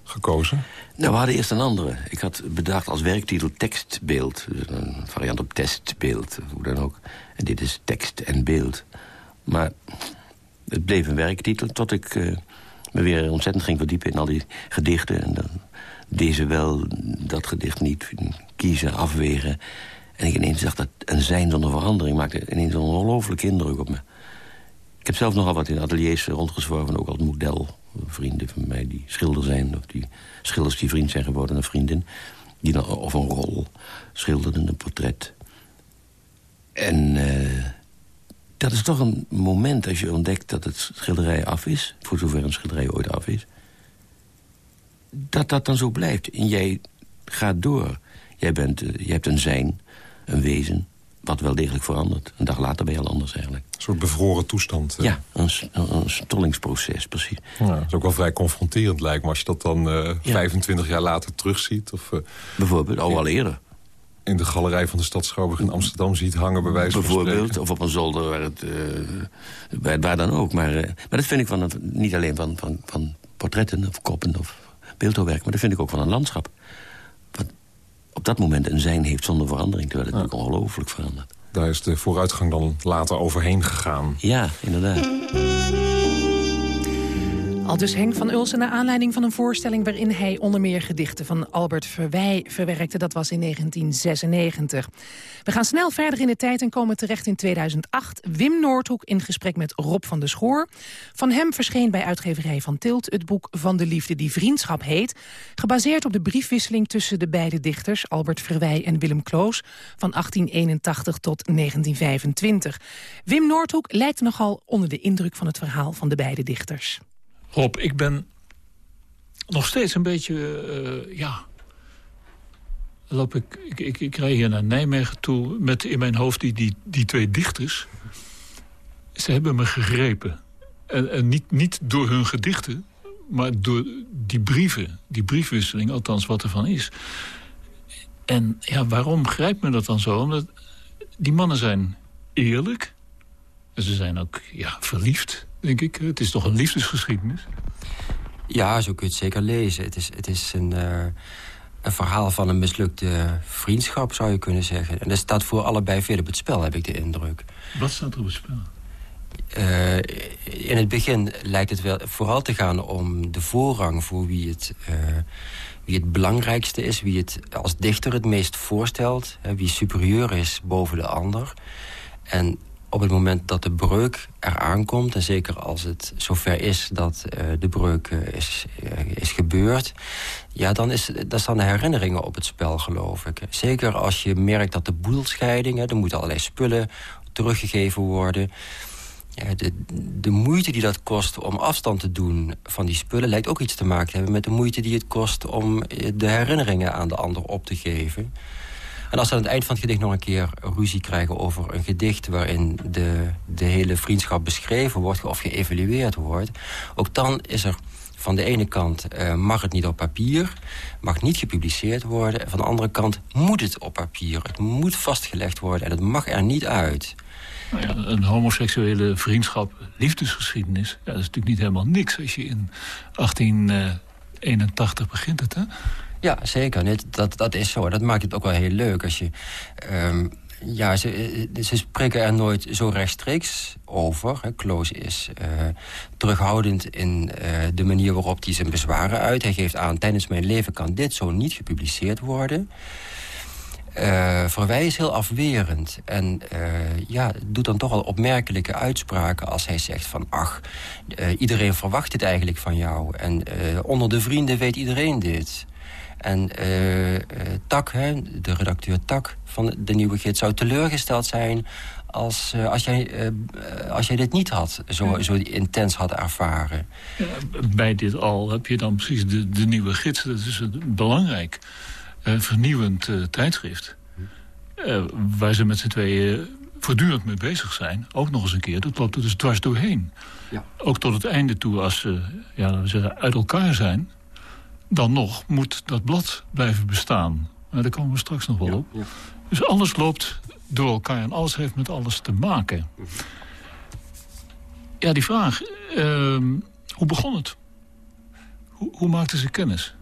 gekozen? Nou, we hadden eerst een andere. Ik had bedacht als werktitel tekstbeeld. Dus een variant op testbeeld, hoe dan ook. En dit is tekst en beeld. Maar het bleef een werktitel tot ik... Uh, me weer ontzettend ging verdiepen in al die gedichten. En dan deze wel, dat gedicht niet, kiezen, afwegen. En ik ineens zag dat een zijn zonder verandering maakte ineens een ongelooflijke indruk op me. Ik heb zelf nogal wat in ateliers rondgezworven, ook als model. Vrienden van mij die schilder zijn, of die schilders die vriend zijn geworden, een vriendin. Die dan, of een rol schilderden, een portret. En uh, dat is toch een moment als je ontdekt dat het schilderij af is... voor zover een schilderij ooit af is... dat dat dan zo blijft. En jij gaat door. Jij, bent, uh, je hebt een zijn, een wezen, wat wel degelijk verandert. Een dag later ben je al anders eigenlijk. Een soort bevroren toestand. Ja, een, een, stollingsproces, precies. Ja, dat is ook wel vrij confronterend lijkt me... als je dat dan uh, ja. 25 jaar later terugziet. Of, uh, Bijvoorbeeld, al wel eerder in de galerij van de stad Schouwburg in Amsterdam ziet hangen... bij wijze Bijvoorbeeld, of op een zolder waar, het, uh, waar, dan ook. Maar, uh, maar dat vind ik van, niet alleen van, van, van portretten of koppen of beeldhouwwerk... maar dat vind ik ook van een landschap. Wat op dat moment een zijn heeft zonder verandering... terwijl het ja. natuurlijk ongelooflijk verandert. Daar is de vooruitgang dan later overheen gegaan. Ja, inderdaad. Al dus Henk van Ulsen naar aanleiding van een voorstelling... waarin hij onder meer gedichten van Albert Verwij verwerkte. Dat was in 1996. We gaan snel verder in de tijd en komen terecht in 2008. Wim Noordhoek in gesprek met Rob van der Schoor. Van hem verscheen bij uitgeverij Van Tilt het boek Van de Liefde die Vriendschap heet. Gebaseerd op de briefwisseling tussen de beide dichters... Albert Verwij en Willem Kloos van 1881 tot 1925. Wim Noordhoek lijkt nogal onder de indruk van het verhaal van de beide dichters. Rob, ik ben nog steeds een beetje, uh, ja... Loop ik, ik, ik, rij hier naar Nijmegen toe met in mijn hoofd die, die, twee dichters. Ze hebben me gegrepen. En, en niet, niet door hun gedichten, maar door die brieven. Die briefwisseling, althans wat ervan is. En ja, waarom grijpt me dat dan zo? Omdat die mannen zijn eerlijk. Ze zijn ook ja, verliefd denk ik. Het is toch een liefdesgeschiedenis? Ja, zo kun je het zeker lezen. Het is, het is een, uh, een verhaal van een mislukte vriendschap, zou je kunnen zeggen. En dat staat voor allebei veel op het spel, heb ik de indruk. Wat staat er op het spel? Uh, in het begin lijkt het wel vooral te gaan om de voorrang voor wie het, uh, wie het belangrijkste is. Wie het als dichter het meest voorstelt. Hè, wie superieur is boven de ander. En op het moment dat de breuk eraan komt... en zeker als het zover is dat uh, de breuk uh, is, uh, is gebeurd... ja, dan, is, dan staan de herinneringen op het spel, geloof ik. Zeker als je merkt dat de boedelscheiding... Hè, er moeten allerlei spullen teruggegeven worden... Ja, de, de moeite die dat kost om afstand te doen van die spullen... lijkt ook iets te maken te hebben met de moeite die het kost... om de herinneringen aan de ander op te geven... En als ze aan het eind van het gedicht nog een keer ruzie krijgen over een gedicht... waarin de, de hele vriendschap beschreven wordt of geëvalueerd wordt... ook dan is er van de ene kant uh, mag het niet op papier, mag niet gepubliceerd worden. En van de andere kant moet het op papier. Het moet vastgelegd worden en het mag er niet uit. Nou ja, een homoseksuele vriendschap, liefdesgeschiedenis... Ja, dat is natuurlijk niet helemaal niks als je in 1881 begint het, hè? Ja, zeker. Dat, dat is zo. Dat maakt het ook wel heel leuk als je... Um, ja, ze, ze spreken er nooit zo rechtstreeks over. Hè. Kloos is uh, terughoudend in uh, de manier waarop hij zijn bezwaren uit. Hij geeft aan, tijdens mijn leven kan dit zo niet gepubliceerd worden. Uh, Verwij is heel afwerend. En ja, doet dan toch al opmerkelijke uitspraken als hij zegt van... ach, iedereen verwacht dit eigenlijk van jou. En onder de vrienden weet iedereen dit. En uh, Tak, hè, de redacteur Tak van de Nieuwe Gids... zou teleurgesteld zijn als, uh, als, jij, als jij dit niet had, zo, zo intens had ervaren. Ja, bij dit al heb je dan precies de, de Nieuwe Gids. Dat is een belangrijk vernieuwend tijdschrift. waar ze met z'n tweeën voortdurend mee bezig zijn. Ook nog eens een keer, dat loopt er dus dwars doorheen. Ja. Ook tot het einde toe, als ze ja, we zeggen, uit elkaar zijn dan nog moet dat blad blijven bestaan. Maar daar komen we straks nog wel op. Ja. Dus alles loopt door elkaar en alles heeft met alles te maken. Ja, die vraag. Uh, hoe begon het? Hoe, hoe maakten ze kennis?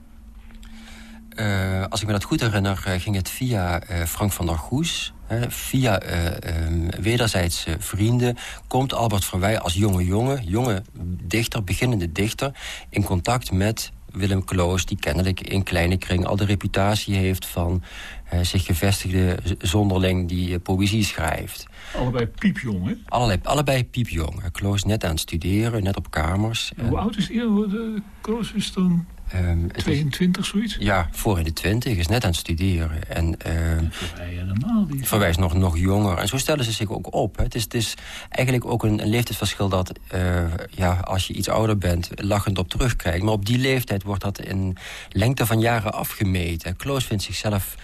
Uh, als ik me dat goed herinner, uh, ging het via uh, Frank van der Goes. via ehm, wederzijdse vrienden komt Albert Verwij als jonge jongen... jonge dichter, beginnende dichter... in contact met Willem Kloos... die kennelijk in kleine kring al de reputatie heeft... van uh, zich gevestigde zonderling die uh, poëzie schrijft. Allebei piepjong, hè? Allebei, allebei piepjong. Kloos net aan het studeren, net op kamers. hoe oud is hij? Kloos is dan... Um, 22, zoiets? Ja, voor in de 20, is net aan het studeren. En, Verwij helemaal niet. Verwij is nog, nog jonger. En zo stellen ze zich ook op. Hè. Het, is, het is eigenlijk ook een, een leeftijdsverschil dat... Uh, ja, als je iets ouder bent, lachend op terugkijkt. Maar op die leeftijd wordt dat in lengte van jaren afgemeten. Kloos vindt zichzelf...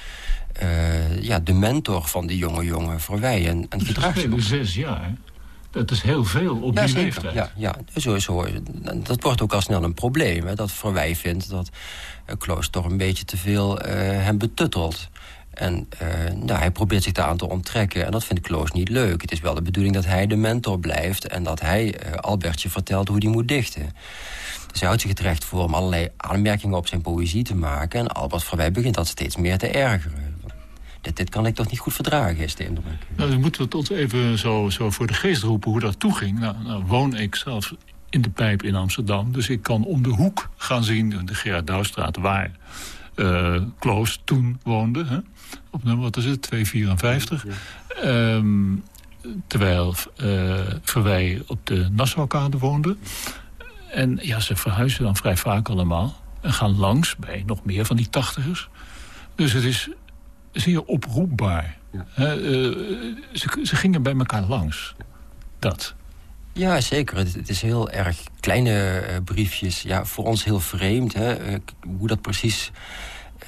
Uh, ja, de mentor van die jonge jongen Verwij. En, en gedraagt zich... zes jaar, dat is heel veel op ja, die zeker. leeftijd. Ja, ja. Zo, zo, dat wordt ook al snel een probleem. Hè, dat Verwij vindt dat uh, Kloos toch een beetje te veel uh, hem betuttelt. En uh, nou, hij probeert zich daaraan te onttrekken. En dat vindt Kloos niet leuk. Het is wel de bedoeling dat hij de mentor blijft... en dat hij Albertje vertelt hoe hij moet dichten. Dus hij houdt zich het recht voor om allerlei aanmerkingen op zijn poëzie te maken. En Albert Verwij begint dat steeds meer te ergeren dit, kan ik toch niet goed verdragen, is de indruk. Nou, dan moeten we ons even zo, zo voor de geest roepen hoe dat toeging. Nou, nou woon ik zelf in de pijp in Amsterdam. Dus ik kan om de hoek gaan zien, de Gerard Douwstraat... waar uh, Kloos toen woonde. Hè? Op nummer, wat is het, 254. Ehm, terwijl uh, Verwij op de Nassaukade woonde. En ja, ze verhuizen dan vrij vaak allemaal. En gaan langs bij nog meer van die tachtigers. Dus het is zeer oproepbaar. Ja. Uh, ze, ze, gingen bij elkaar langs. Dat. Ja, zeker. Het, is heel erg kleine uh, briefjes. Ja, voor ons heel vreemd. Hè? hoe dat precies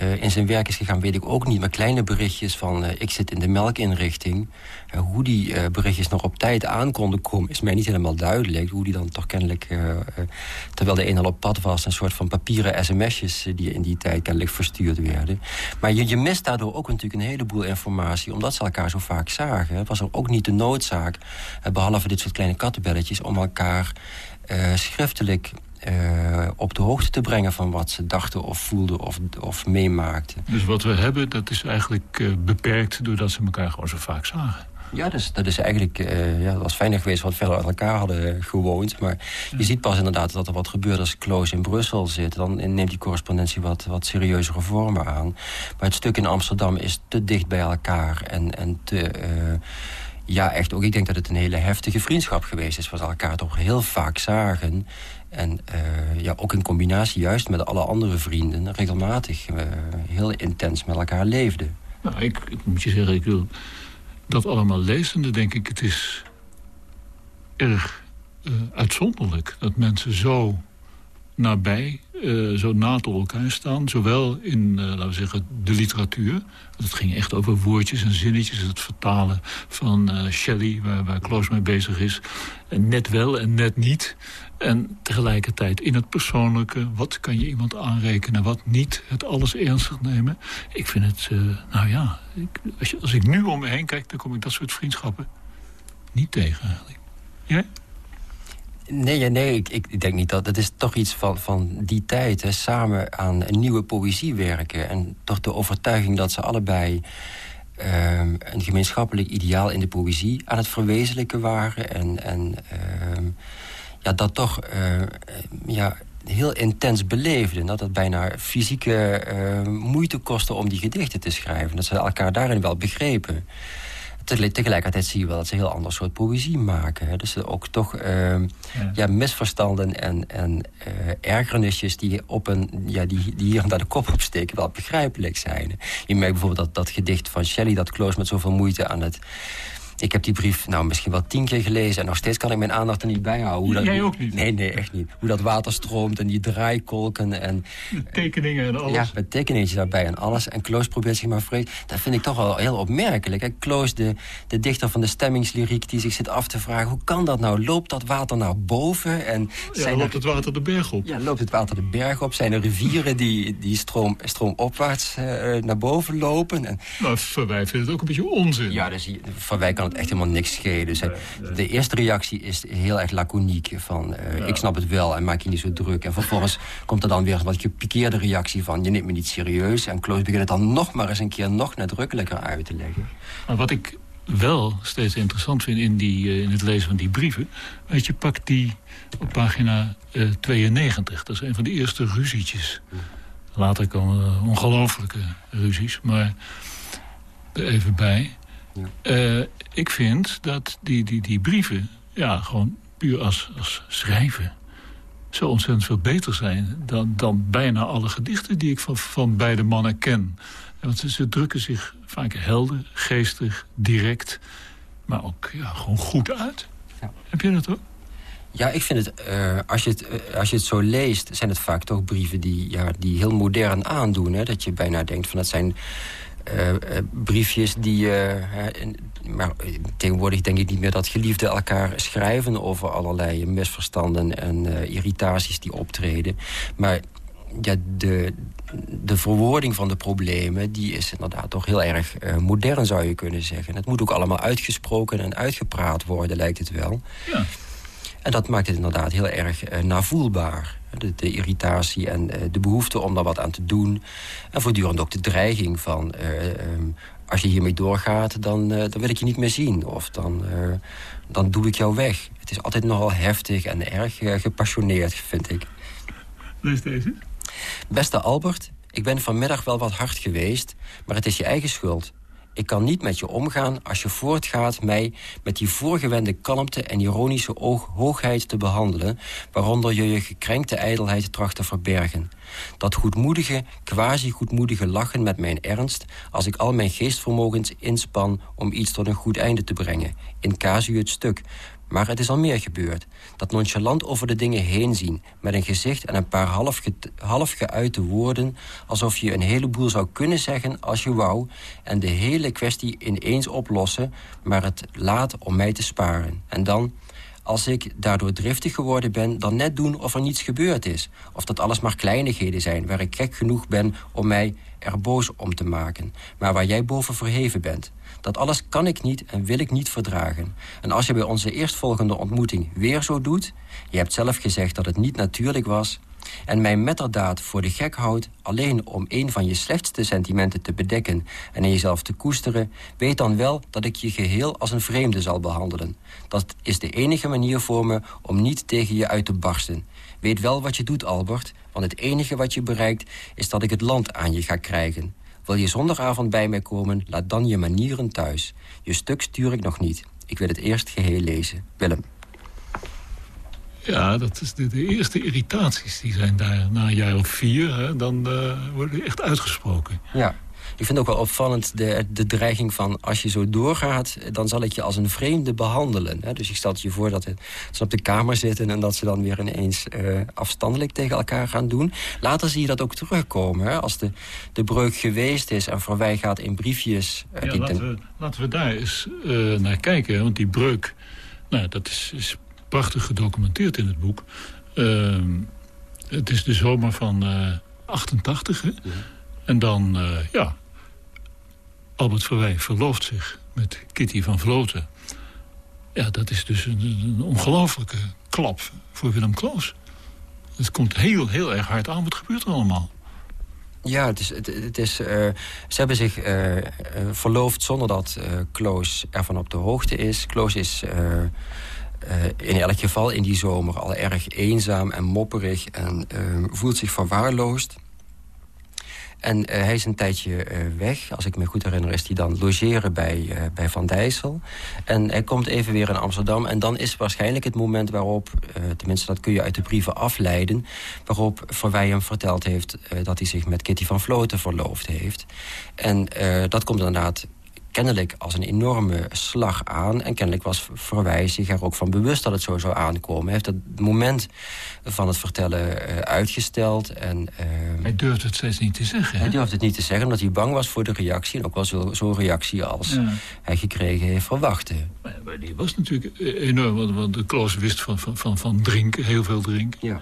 uh, in zijn werk is gegaan, weet ik ook niet. Maar kleine berichtjes van uh, ik zit in de melkinrichting. Uh, hoe die berichtjes nog op tijd aan konden komen, is mij niet helemaal duidelijk. Hoe die dan toch kennelijk, terwijl de een al op pad was... een soort van papieren sms'jes die in die tijd kennelijk verstuurd werden. Maar je, je mist daardoor ook natuurlijk een heleboel informatie... omdat ze elkaar zo vaak zagen. Was er ook niet de noodzaak, behalve dit soort kleine kattenbelletjes... om elkaar schriftelijk uh, op de hoogte te brengen van wat ze dachten of voelden of, of meemaakten. Dus wat we hebben, dat is eigenlijk uh, beperkt doordat ze elkaar gewoon zo vaak zagen. Ja, dus, dat is eigenlijk, uh, ja, dat was fijner geweest wat verder uit elkaar hadden gewoond. Maar je ziet pas inderdaad dat er wat gebeurt als Kloos in Brussel zit. Dan neemt die correspondentie wat, wat serieuzere vormen aan. Maar het stuk in Amsterdam is te dicht bij elkaar en, en te... ja, echt ook. Ik denk dat het een hele heftige vriendschap geweest is... ze elkaar toch heel vaak zagen. En uh, ja, ook in combinatie juist met alle andere vrienden... regelmatig uh, heel intens met elkaar leefden. Nou, ik, moet je zeggen, ik wil dat allemaal lezende, denk ik... het is erg uh, uitzonderlijk dat mensen zo nabij, uh, zo na tot elkaar staan. Zowel in, uh, laten we zeggen, de literatuur. Het ging echt over woordjes en zinnetjes. Het vertalen van uh, Shelley, waar, waar Kloos mee bezig is. En net wel en net niet. En tegelijkertijd in het persoonlijke. Wat kan je iemand aanrekenen, wat niet. Het alles ernstig nemen. Ik vind het, nou ja, ik, als, je, als ik nu om me heen kijk... dan kom ik dat soort vriendschappen niet tegen eigenlijk. Jij? Nee, nee ik, ik denk niet dat. Het is toch iets van, van die tijd. Hè, samen aan nieuwe poëzie werken. En toch de overtuiging dat ze allebei... Um, een gemeenschappelijk ideaal in de poëzie aan het verwezenlijken waren. En, en um, ja, dat toch uh, ja, heel intens beleefden. Dat het bijna fysieke moeite kostte om die gedichten te schrijven. Dat ze elkaar daarin wel begrepen tegelijkertijd zie je wel dat ze een heel ander soort poëzie maken. Hè. Dus ook toch uh, ja. ja. misverstanden en, en uh, ergernisjes die, op een, ja, die, die hier en daar de kop opsteken wel begrijpelijk zijn. Je merkt bijvoorbeeld dat, dat gedicht van Shelley... dat Kloos met zoveel moeite aan het ik heb die brief nou, misschien wel tien keer gelezen... en nog steeds kan ik mijn aandacht er niet bij houden. Hoe dat, Jij ook niet? Nee, nee, echt niet. Hoe dat water stroomt en die draaikolken en... Met tekeningen en alles. Ja, met tekeningen daarbij en alles. En Kloos probeert zich maar vreemd. Dat vind ik toch wel heel opmerkelijk. Hè? Kloos, de, de dichter van de stemmingslyriek... die zich zit af te vragen, hoe kan dat nou? Loopt dat water naar boven? En ja, loopt het water de berg op? Ja, loopt het water de berg op? Zijn er rivieren die, die stroom, stroomopwaarts uh, naar boven lopen? En... Nou, Verwij vindt het ook een beetje onzin. Ja, dus Verwij kan het echt helemaal niks schelen. Dus de eerste reactie is heel erg laconiek. Van, uh, ik snap het wel en maak je niet zo druk. En vervolgens komt er dan weer een wat gepikeerde reactie van... je neemt me niet serieus. En Kloos begint het dan nog maar eens een keer nog nadrukkelijker uit te leggen. Maar wat ik wel steeds interessant vind in, die, uh, in het lezen van die brieven... weet je, pak die op pagina uh, 92. Dat is een van de eerste ruzietjes. Later komen ongelofelijke ruzies, maar er even bij... Ja. Uh, ik vind dat die, die, die brieven, ja, gewoon puur als, als schrijven... zo ontzettend veel beter zijn dan, dan bijna alle gedichten die ik van, van beide mannen ken. Want ze, ze drukken zich vaak helder, geestig, direct... maar ook ja, gewoon goed uit. Ja. Heb je dat ook? Ja, ik vind het, uh, als, je het uh, als je het zo leest... zijn het vaak toch brieven die, ja, die heel modern aandoen. Hè? Dat je bijna denkt van dat zijn briefjes die... maar tegenwoordig denk ik niet meer dat geliefden elkaar schrijven... over allerlei misverstanden en irritaties die optreden. Maar ja, de, de verwoording van de problemen... die is inderdaad toch heel erg uh, modern, zou je kunnen zeggen. Het moet ook allemaal uitgesproken en uitgepraat worden, lijkt het wel. Ja. En dat maakt het inderdaad heel erg uh, navoelbaar. De, de, irritatie en uh, de behoefte om daar wat aan te doen. En voortdurend ook de dreiging van uh, um, als je hiermee doorgaat, dan, eh, dan wil ik je niet meer zien. Of dan, eh, dan doe ik jou weg. Het is altijd nogal heftig en erg gepassioneerd, vind ik. Lees deze. Beste Albert, ik ben vanmiddag wel wat hard geweest, maar het is je eigen schuld. Ik kan niet met je omgaan als je voortgaat mij met die voorgewende kalmte en ironische oog hoogheid te behandelen, waaronder je je gekrenkte ijdelheid tracht te verbergen. Dat goedmoedige, quasi-goedmoedige lachen met mijn ernst, als ik al mijn geestvermogens inspan om iets tot een goed einde te brengen, in casu het stuk, maar het is al meer gebeurd. Dat nonchalant over de dingen heen zien... met een gezicht en een paar half, half geuite woorden... alsof je een heleboel zou kunnen zeggen als je wou... en de hele kwestie ineens oplossen... maar het laat om mij te sparen. En dan, als ik daardoor driftig geworden ben... dan net doen of er niets gebeurd is. Of dat alles maar kleinigheden zijn... waar ik gek genoeg ben om mij er boos om te maken. Maar waar jij boven verheven bent... Dat alles kan ik niet en wil ik niet verdragen. En als je bij onze eerstvolgende ontmoeting weer zo doet... je hebt zelf gezegd dat het niet natuurlijk was... en mij metterdaad voor de gek houdt... alleen om een van je slechtste sentimenten te bedekken... en in jezelf te koesteren... weet dan wel dat ik je geheel als een vreemde zal behandelen. Dat is de enige manier voor me om niet tegen je uit te barsten. Weet wel wat je doet, Albert... want het enige wat je bereikt is dat ik het land aan je ga krijgen... Wil je zondagavond bij mij komen, laat dan je manieren thuis. Je stuk stuur ik nog niet. Ik wil het eerst geheel lezen. Willem. Ja, dat is de, de, eerste irritaties die zijn daar na een jaar of vier. Hè, dan uh, worden echt uitgesproken. Ja, ik vind ook wel opvallend de, de dreiging van... als je zo doorgaat, dan zal ik je als een vreemde behandelen. Hè? Dus ik stel je voor dat ze op de kamer zitten... en dat ze dan weer ineens uh, afstandelijk tegen elkaar gaan doen. Later zie je dat ook terugkomen. Hè? Als de, de breuk geweest is en voorbij gaat in briefjes... Uh, ja, laten, we, laten we daar eens naar kijken. Want die breuk, nou, dat is, is prachtig gedocumenteerd in het boek. Ehm, het is de zomer van 88, hè? Ja. En dan, ja, Albert Verwij verlooft zich met Kitty van Vloten. Ja, dat is dus een, een ongelofelijke klap voor Willem Kloos. Het komt heel, heel erg hard aan. Wat gebeurt er allemaal? Ja, het is, het, het is, uh, ze hebben zich uh, uh, verloofd zonder dat Kloos ervan op de hoogte is. Kloos is in elk geval in die zomer al erg eenzaam en mopperig... en voelt zich verwaarloosd. En uh, hij is een tijdje uh, weg. Als ik me goed herinner is hij dan logeren bij, bij Van Dijssel. En hij komt even weer in Amsterdam. En dan is waarschijnlijk het moment waarop... tenminste, dat kun je uit de brieven afleiden... waarop Verwij hem verteld heeft dat hij zich met Kitty van Vloten verloofd heeft. En dat komt inderdaad kennelijk als een enorme slag aan. En kennelijk was Verwij zich er ook van bewust dat het zo zou aankomen. Hij heeft het moment van het vertellen uh, uitgesteld. En, uh, hij durfde het steeds niet te zeggen. Hij durfde het niet te zeggen, omdat hij bang was voor de reactie. En ook wel zo'n zo reactie als ja. hij gekregen heeft verwachte. Maar, maar die was natuurlijk enorm, want, want de Kloos wist van, van, van, van drinken, heel veel drinken. Ja.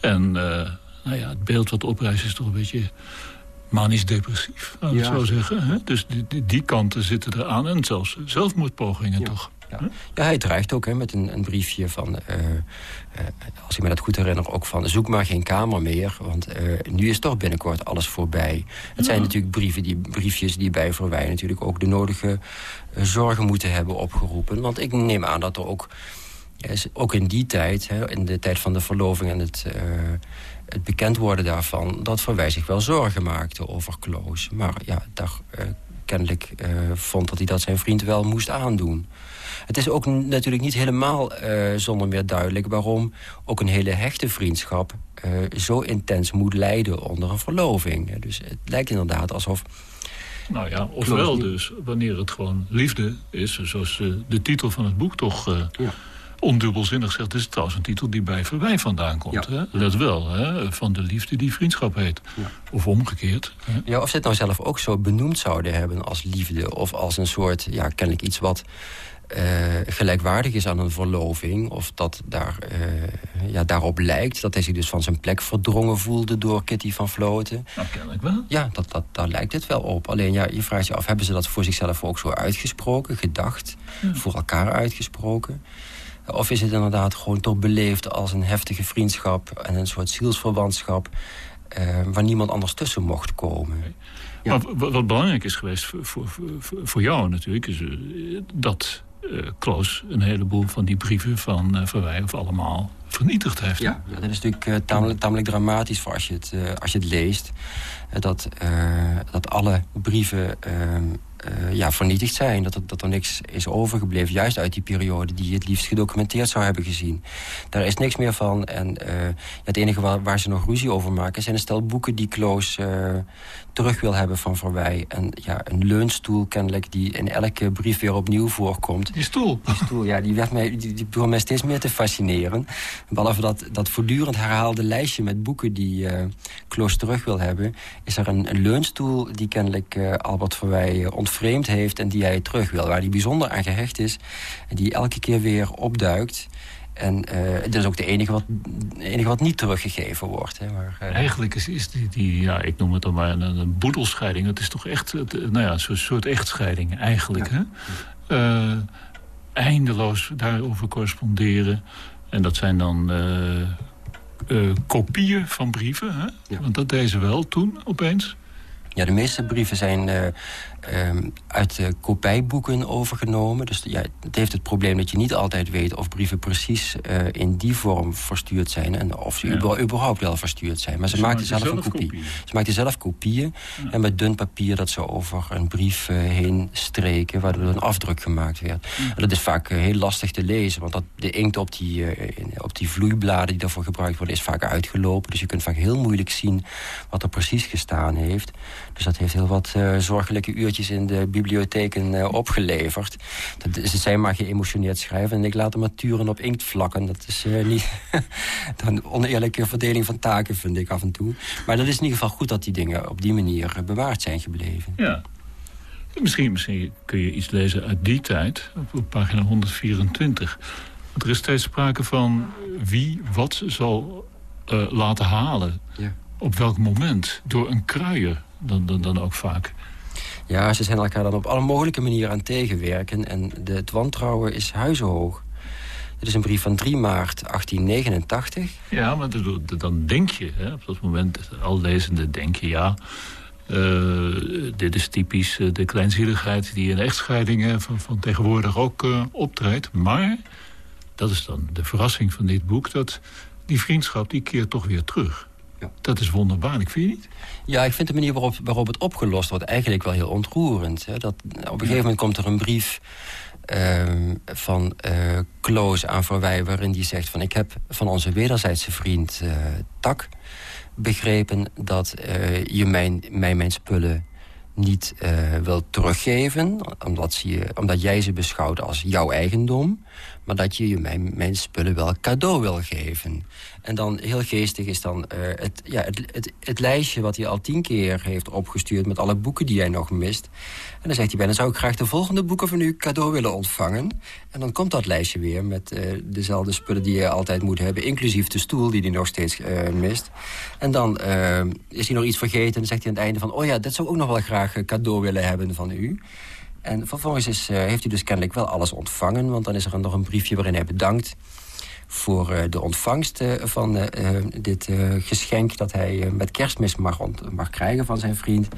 En uh, nou ja, het beeld wat oprijst is toch een beetje manisch-depressief, laten we ja. zo zeggen. Hè? Dus die, die, die, kanten zitten eraan. En zelfs zelfmoordpogingen ja. toch. Ja. ja, hij dreigt ook hè, met een, een briefje van... Uh, uh, als ik me dat goed herinner, ook van... zoek maar geen kamer meer, want uh, nu is toch binnenkort alles voorbij. Het zijn natuurlijk brieven die, briefjes die bij Verwij natuurlijk ook de nodige zorgen moeten hebben opgeroepen. Want ik neem aan dat er ook... ook in die tijd, hè, in de tijd van de verloving en het het bekend worden daarvan... dat Verwij zich wel zorgen maakte over Kloos. Maar ja, daar uh, kennelijk uh, vond dat hij dat zijn vriend wel moest aandoen. Het is ook natuurlijk niet helemaal uh, zonder meer duidelijk... waarom ook een hele hechte vriendschap zo intens moet lijden onder een verloving. Dus het lijkt inderdaad alsof... Nou ja, ofwel dus, wanneer het gewoon liefde is... zoals de titel van het boek toch... Ja ondubbelzinnig zegt. Het is trouwens een titel die bij Verwij vandaan komt. Ja. Hè? Let wel, hè? van de liefde die vriendschap heet. Ja. Of omgekeerd. Hè? Ja, of ze het nou zelf ook zo benoemd zouden hebben als liefde. Of als een soort, ja, kennelijk iets wat... Uh, gelijkwaardig is aan een verloving... of dat daar, uh, ja, daarop lijkt... dat hij zich dus van zijn plek verdrongen voelde door Kitty van Vloten. Nou, kennelijk wel. Ja, dat, dat, daar lijkt het wel op. Alleen ja, je vraagt je af, hebben ze dat voor zichzelf ook zo uitgesproken, gedacht... Ja. voor elkaar uitgesproken... Of is het inderdaad gewoon toch beleefd als een heftige vriendschap... en een soort zielsverwantschap... waar niemand anders tussen mocht komen. Maar wat, belangrijk is geweest voor, voor, voor jou natuurlijk... is dat uh, Kloos een heleboel van die brieven van uh, Verwij of allemaal vernietigd heeft. Ja, ja, dat is natuurlijk uh, tamelijk, tamelijk, dramatisch voor als je het, als je het leest. Dat, dat alle brieven ehm, uh, ja, vernietigd zijn. Dat er, dat er niks is overgebleven, juist uit die periode... die je het liefst gedocumenteerd zou hebben gezien. Daar is niks meer van. En uh, het enige waar, waar, ze nog ruzie over maken... zijn een stel boeken die Kloos uh, terug wil hebben van Verwij. En ja, een leunstoel kennelijk die in elke brief weer opnieuw voorkomt. Die stoel? Die stoel, ja, die, werd mij, die, die begon mij steeds meer te fascineren. Behalve dat, dat voortdurend herhaalde lijstje met boeken die Kloos terug wil hebben... is er een, een leunstoel die kennelijk Albert Verwij ontving vreemd heeft en die hij terug wil. Waar hij bijzonder aan gehecht is en die elke keer weer opduikt. En uh, dat is ook de enige wat, enige wat niet teruggegeven wordt. Hè, maar, uh... Eigenlijk is, is die, die, ja, ik noem het dan maar een, een boedelscheiding. Het is toch echt nou ja, een soort echtscheiding eigenlijk. Ja. Hè? Uh, eindeloos daarover corresponderen. En dat zijn dan kopieën van brieven. Hè? Ja. Want dat deden ze wel toen opeens. Ja, de meeste brieven zijn uh, um, uit de kopijboeken overgenomen. Dus ja, het heeft het probleem dat je niet altijd weet... of brieven precies uh, in die vorm verstuurd zijn... en of ze ja. überhaupt wel verstuurd zijn. Maar ze, ze maakten zelf, zelf een kopie. Kopieën. Ze maakten zelf kopieën ja. en met dun papier... dat ze over een brief uh, heen streken... waardoor een afdruk gemaakt werd. En dat is vaak heel lastig te lezen... want dat, de inkt op die, op die vloeibladen die daarvoor gebruikt worden... is vaak uitgelopen. Dus je kunt vaak heel moeilijk zien wat er precies gestaan heeft... Dus dat heeft heel wat zorgelijke uurtjes in de bibliotheken uh, opgeleverd. Dat is, zijn maar geëmotioneerd schrijven. En ik laat hem maar turen op inktvlakken. Dat is uh, niet een oneerlijke verdeling van taken, vind ik af en toe. Maar dat is in ieder geval goed dat die dingen op die manier bewaard zijn gebleven. Ja. Misschien, misschien kun je iets lezen uit die tijd, op, pagina 124. Want er is steeds sprake van wie wat zal laten halen. Ja. Op welk moment? Door een kruier dan, dan, dan ook vaak. Ja, ze zijn elkaar dan op alle mogelijke manieren aan tegenwerken. En de, het wantrouwen is huizenhoog. Dit is een brief van 3 maart 1889. Ja, maar dan denk je, hè, op dat moment, al lezende denk je... ja, uh, dit is typisch uh, de kleinzieligheid die in echtscheidingen van, van tegenwoordig ook uh, optreedt. Maar, dat is dan de verrassing van dit boek... dat die vriendschap die keert toch weer terug. Ja. Dat is wonderbaarlijk, vind je niet? Ja, ik vind de manier waarop, waarop het opgelost wordt eigenlijk wel heel ontroerend. Hè. Dat, op een gegeven moment komt er een brief uh, van uh, Kloos aan Verwij... waarin die zegt van ik heb van onze wederzijdse vriend uh, Tak begrepen... dat uh, je mijn, mij mijn spullen niet wil teruggeven... Omdat, ze, omdat jij ze beschouwt als jouw eigendom... maar dat je mijn, mijn spullen wel cadeau wil geven. En dan heel geestig is dan uh, het, ja, het, het, het, lijstje wat hij al tien keer heeft opgestuurd... met alle boeken die hij nog mist. En dan zegt hij dan zou ik graag de volgende boeken van u cadeau willen ontvangen. En dan komt dat lijstje weer met uh, dezelfde spullen die je altijd moet hebben... inclusief de stoel die hij nog steeds uh, mist. En dan is hij nog iets vergeten en dan zegt hij aan het einde van... oh ja, dat zou ik ook nog wel graag cadeau willen hebben van u. En vervolgens is, heeft hij dus kennelijk wel alles ontvangen... want dan is er nog een briefje waarin hij bedankt voor uh, de ontvangst uh, van dit geschenk... dat hij met kerstmis mag, mag krijgen van zijn vriend.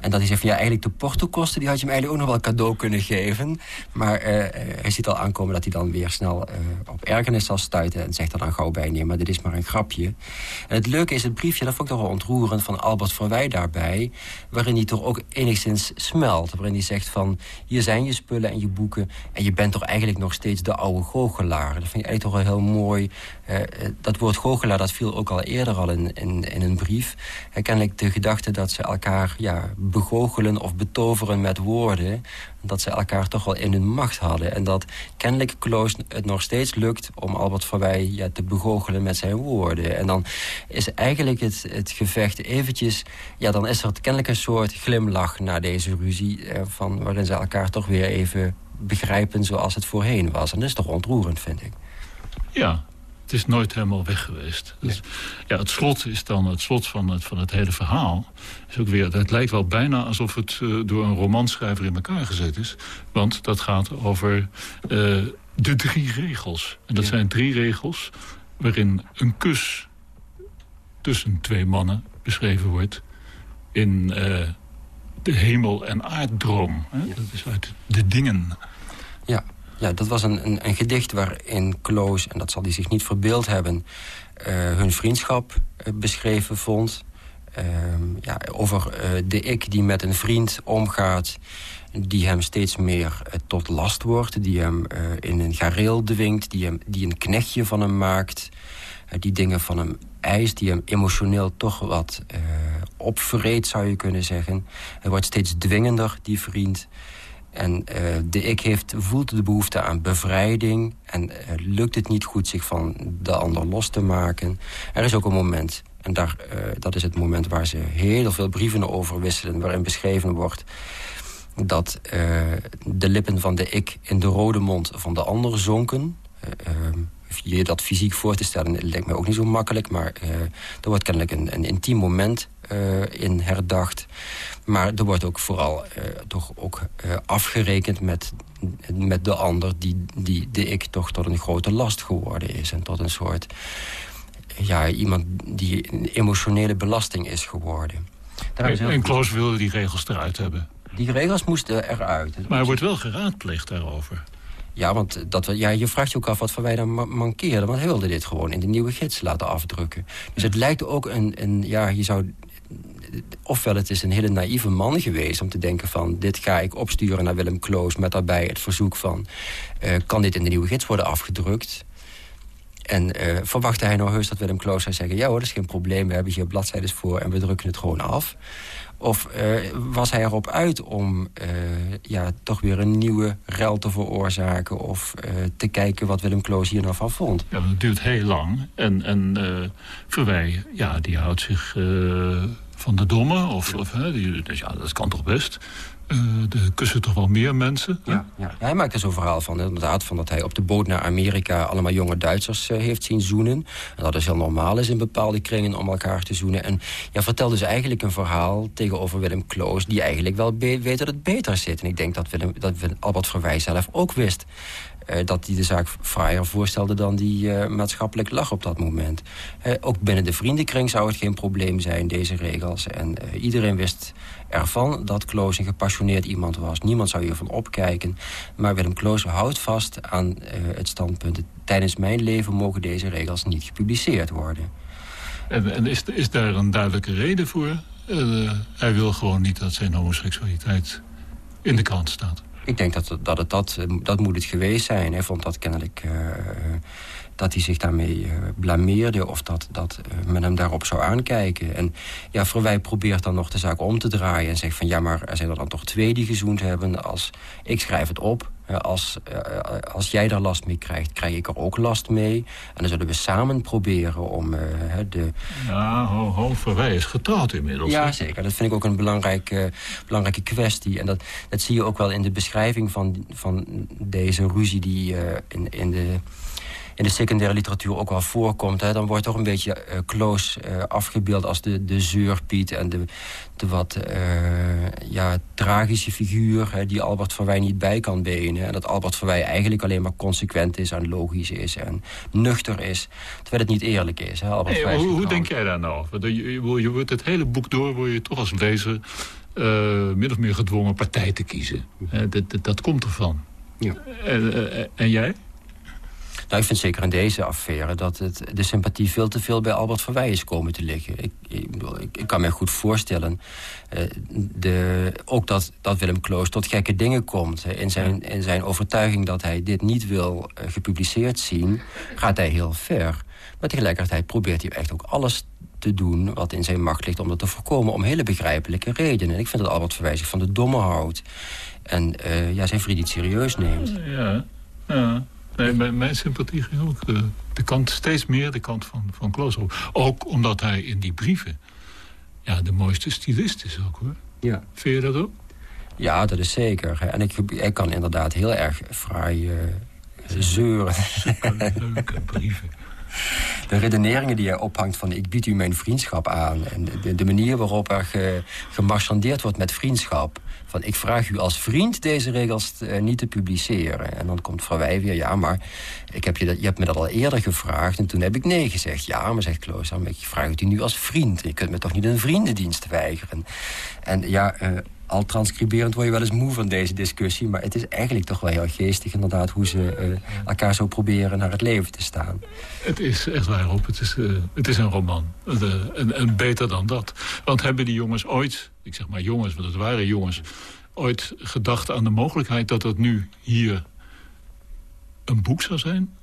En dat hij zegt van ja, eigenlijk de portokosten... die had je hem eigenlijk ook nog wel cadeau kunnen geven. Maar uh, hij ziet al aankomen dat hij dan weer snel uh, op ergernis zal stuiten... en zegt er dan gauw bij, nee, maar dit is maar een grapje. En het leuke is het briefje, dat vond ik toch wel ontroerend... van Albert Verwij daarbij... waarin hij toch ook enigszins smelt. Waarin hij zegt van, hier zijn je spullen en je boeken... en je bent toch eigenlijk nog steeds de oude goochelaar. Dat vind ik eigenlijk toch wel heel mooi. Dat woord goochelaar, dat viel ook al eerder al in, in, in een brief. Uh, kennelijk de gedachte dat ze elkaar... ja begoochelen of betoveren met woorden... dat ze elkaar toch wel in hun macht hadden. En dat kennelijk Kloos het nog steeds lukt om Albert Verwij ja, te begoochelen met zijn woorden. En dan is eigenlijk het, het gevecht eventjes... ja, dan is er kennelijk een soort glimlach na deze ruzie... Eh, van, waarin ze elkaar toch weer even begrijpen zoals het voorheen was. En dat is toch ontroerend, vind ik. Ja, het is nooit helemaal weg geweest. Dus, ja, het slot is dan het slot van het, van het hele verhaal. Is ook weer, het lijkt wel bijna alsof het uh, door een romanschrijver in elkaar gezet is. Want dat gaat over uh, de drie regels. En dat zijn drie regels waarin een kus tussen twee mannen beschreven wordt in eh, de hemel- en aarddroom. Hè? Dat is uit de dingen. Ja, ja dat was een, een, een gedicht waarin Kloos, en dat zal hij zich niet verbeeld hebben... Uh, hun vriendschap uh, beschreven vond. Uh, ja, over de ik die met een vriend omgaat... die hem steeds meer tot last wordt... die hem in een gareel dwingt... die, hem, die een knechtje van hem maakt... die dingen van hem eist... die hem emotioneel toch wat opvreet, zou je kunnen zeggen. Hij wordt steeds dwingender, die vriend... En uh, de ik heeft, voelt de behoefte aan bevrijding... en uh, lukt het niet goed zich van de ander los te maken. Er is ook een moment, en daar, uh, dat is het moment waar ze heel veel brieven over wisselen... waarin beschreven wordt dat de lippen van de ik in de rode mond van de ander zonken... je dat fysiek voor te stellen lijkt mij ook niet zo makkelijk... maar er wordt kennelijk een, een intiem moment in herdacht... Maar er wordt ook vooral uh, toch ook uh, afgerekend met, met de ander... Die, die de ik toch tot een grote last geworden is. En tot een soort... Ja, iemand die een emotionele belasting is geworden. En en Kloos wilde die regels eruit hebben. Die regels moesten eruit. Maar er wordt wel geraadpleegd daarover. Ja, want dat, ja, je vraagt je ook af wat voor wij dan mankeerden. Want hij wilde dit gewoon in de nieuwe gids laten afdrukken. Dus het lijkt ook een, een ja, je zou ofwel het is een hele naïeve man geweest om te denken van... dit ga ik opsturen naar Willem Kloos met daarbij het verzoek van... Uh, kan dit in de nieuwe gids worden afgedrukt? En uh, verwachtte hij nou heus dat Willem Kloos zou zeggen... ja hoor, dat is geen probleem, we hebben hier bladzijden voor... en we drukken het gewoon af. Of uh, was hij erop uit om ja, toch weer een nieuwe rel te veroorzaken... of te kijken wat Willem Kloos hier nou van vond? Ja, dat duurt heel lang. En, en Verwij, ja, die houdt zich van de domme. Of, of die, dus ja, dat kan toch best. Uh, er kussen toch wel meer mensen. Ja, ja. hij maakt er zo'n verhaal van. Inderdaad, van dat hij op de boot naar Amerika... allemaal jonge Duitsers uh, heeft zien zoenen. En dat is heel normaal is in bepaalde kringen om elkaar te zoenen. En ja, vertelt dus eigenlijk een verhaal tegenover Willem Kloos... die eigenlijk wel weet dat het beter zit. En ik denk dat, Willem, dat Albert Verwij zelf ook wist... Uh, dat hij de zaak fraaier voorstelde dan die uh, maatschappelijk lag op dat moment. Ook binnen de vriendenkring zou het geen probleem zijn, deze regels. En iedereen wist ervan dat Kloos een gepassioneerd iemand was. Niemand zou hiervan opkijken. Maar Willem Kloos houdt vast aan het standpunt... tijdens mijn leven mogen deze regels niet gepubliceerd worden. En, en is, is daar een duidelijke reden voor? hij wil gewoon niet dat zijn homoseksualiteit in de krant staat. Ik denk dat, dat het dat, dat moet het geweest zijn. Hij vond dat kennelijk uh, dat hij zich daarmee uh, blameerde... of dat, dat uh, men hem daarop zou aankijken. En ja, Verwij probeert dan nog de zaak om te draaien... en zegt van ja, maar er zijn er dan toch twee die gezoend hebben. Als, ik schrijf het op. Als, als jij daar last mee krijgt, krijg ik er ook last mee. En dan zullen we samen proberen om de... Ja, ho, ho, Verwij is getrouwd inmiddels. Ja, zeker. Dat vind ik ook een belangrijke, belangrijke kwestie. En dat, dat zie je ook wel in de beschrijving van, van deze ruzie... die in, in de in de secundaire literatuur ook wel voorkomt. Hè, dan wordt toch een beetje uh, close uh, afgebeeld als de, de zeurpiet... en de, de wat uh, ja, tragische figuur hè, die Albert van Wij niet bij kan benen. En dat Albert van Wij eigenlijk alleen maar consequent is en logisch is... en nuchter is, terwijl het niet eerlijk is. Hè, Albert hey, hoe, hoe denk jij daar nou over? Je, je wordt het hele boek door, word je toch als lezer... min of meer gedwongen partij te kiezen. dat, dat, dat komt ervan. Ja. En, en jij? Nou, ik vind zeker in deze affaire dat het, de sympathie veel te veel bij Albert Verwij is komen te liggen. Ik, ik, ik, kan me goed voorstellen uh, de, ook dat, dat Willem Kloos tot gekke dingen komt. In zijn, in zijn overtuiging dat hij dit niet wil uh, gepubliceerd zien, gaat hij heel ver. Maar tegelijkertijd probeert hij echt ook alles te doen wat in zijn macht ligt om dat te voorkomen... om hele begrijpelijke redenen. En ik vind dat Albert Verwij zich van de domme houdt. En uh, ja, zijn vriend niet serieus neemt. Ja, ja. Nee, mijn, mijn sympathie ging ook de, de, kant, steeds meer de kant van, van Kloos op. Ook omdat hij in die brieven ja, de mooiste stylist is ook hoor. Ja. Vind je dat ook? Ja, dat is zeker. En ik, ik kan inderdaad heel erg fraai uh, zeuren. Leuke brieven. De redeneringen die hij ophangt van... ik bied u mijn vriendschap aan. En de, manier waarop er ge, gemarchandeerd wordt met vriendschap. Van ik vraag u als vriend deze regels uh, niet te publiceren. En dan komt Van Wij weer, ja, maar ik heb je, dat, je hebt me dat al eerder gevraagd... en toen heb ik nee gezegd. Ja, maar zegt Klooster, ik vraag het u nu als vriend. Je kunt me toch niet een vriendendienst weigeren. En ja... Uh, al transcriberend word je wel eens moe van deze discussie... maar het is eigenlijk toch wel heel geestig inderdaad... hoe ze uh, elkaar zo proberen naar het leven te staan. Het is echt waar. Het is, uh, het is een roman. Uh, en, beter dan dat. Want hebben die jongens ooit, ik zeg maar jongens, want het waren jongens... ooit gedacht aan de mogelijkheid dat het nu hier een boek zou zijn?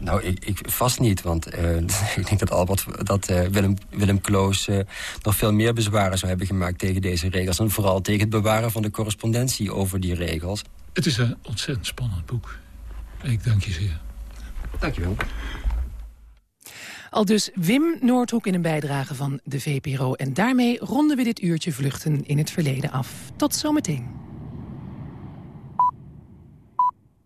Nou, ik, ik, vast niet, want uh, ik denk dat, Albert, dat uh, Willem, Willem Kloos uh, nog veel meer bezwaren zou hebben gemaakt tegen deze regels. En vooral tegen het bewaren van de correspondentie over die regels. Het is een ontzettend spannend boek. Ik dank je zeer. Dank je wel. Al dus Wim Noordhoek in een bijdrage van de VPRO. En daarmee ronden we dit uurtje vluchten in het verleden af. Tot zometeen.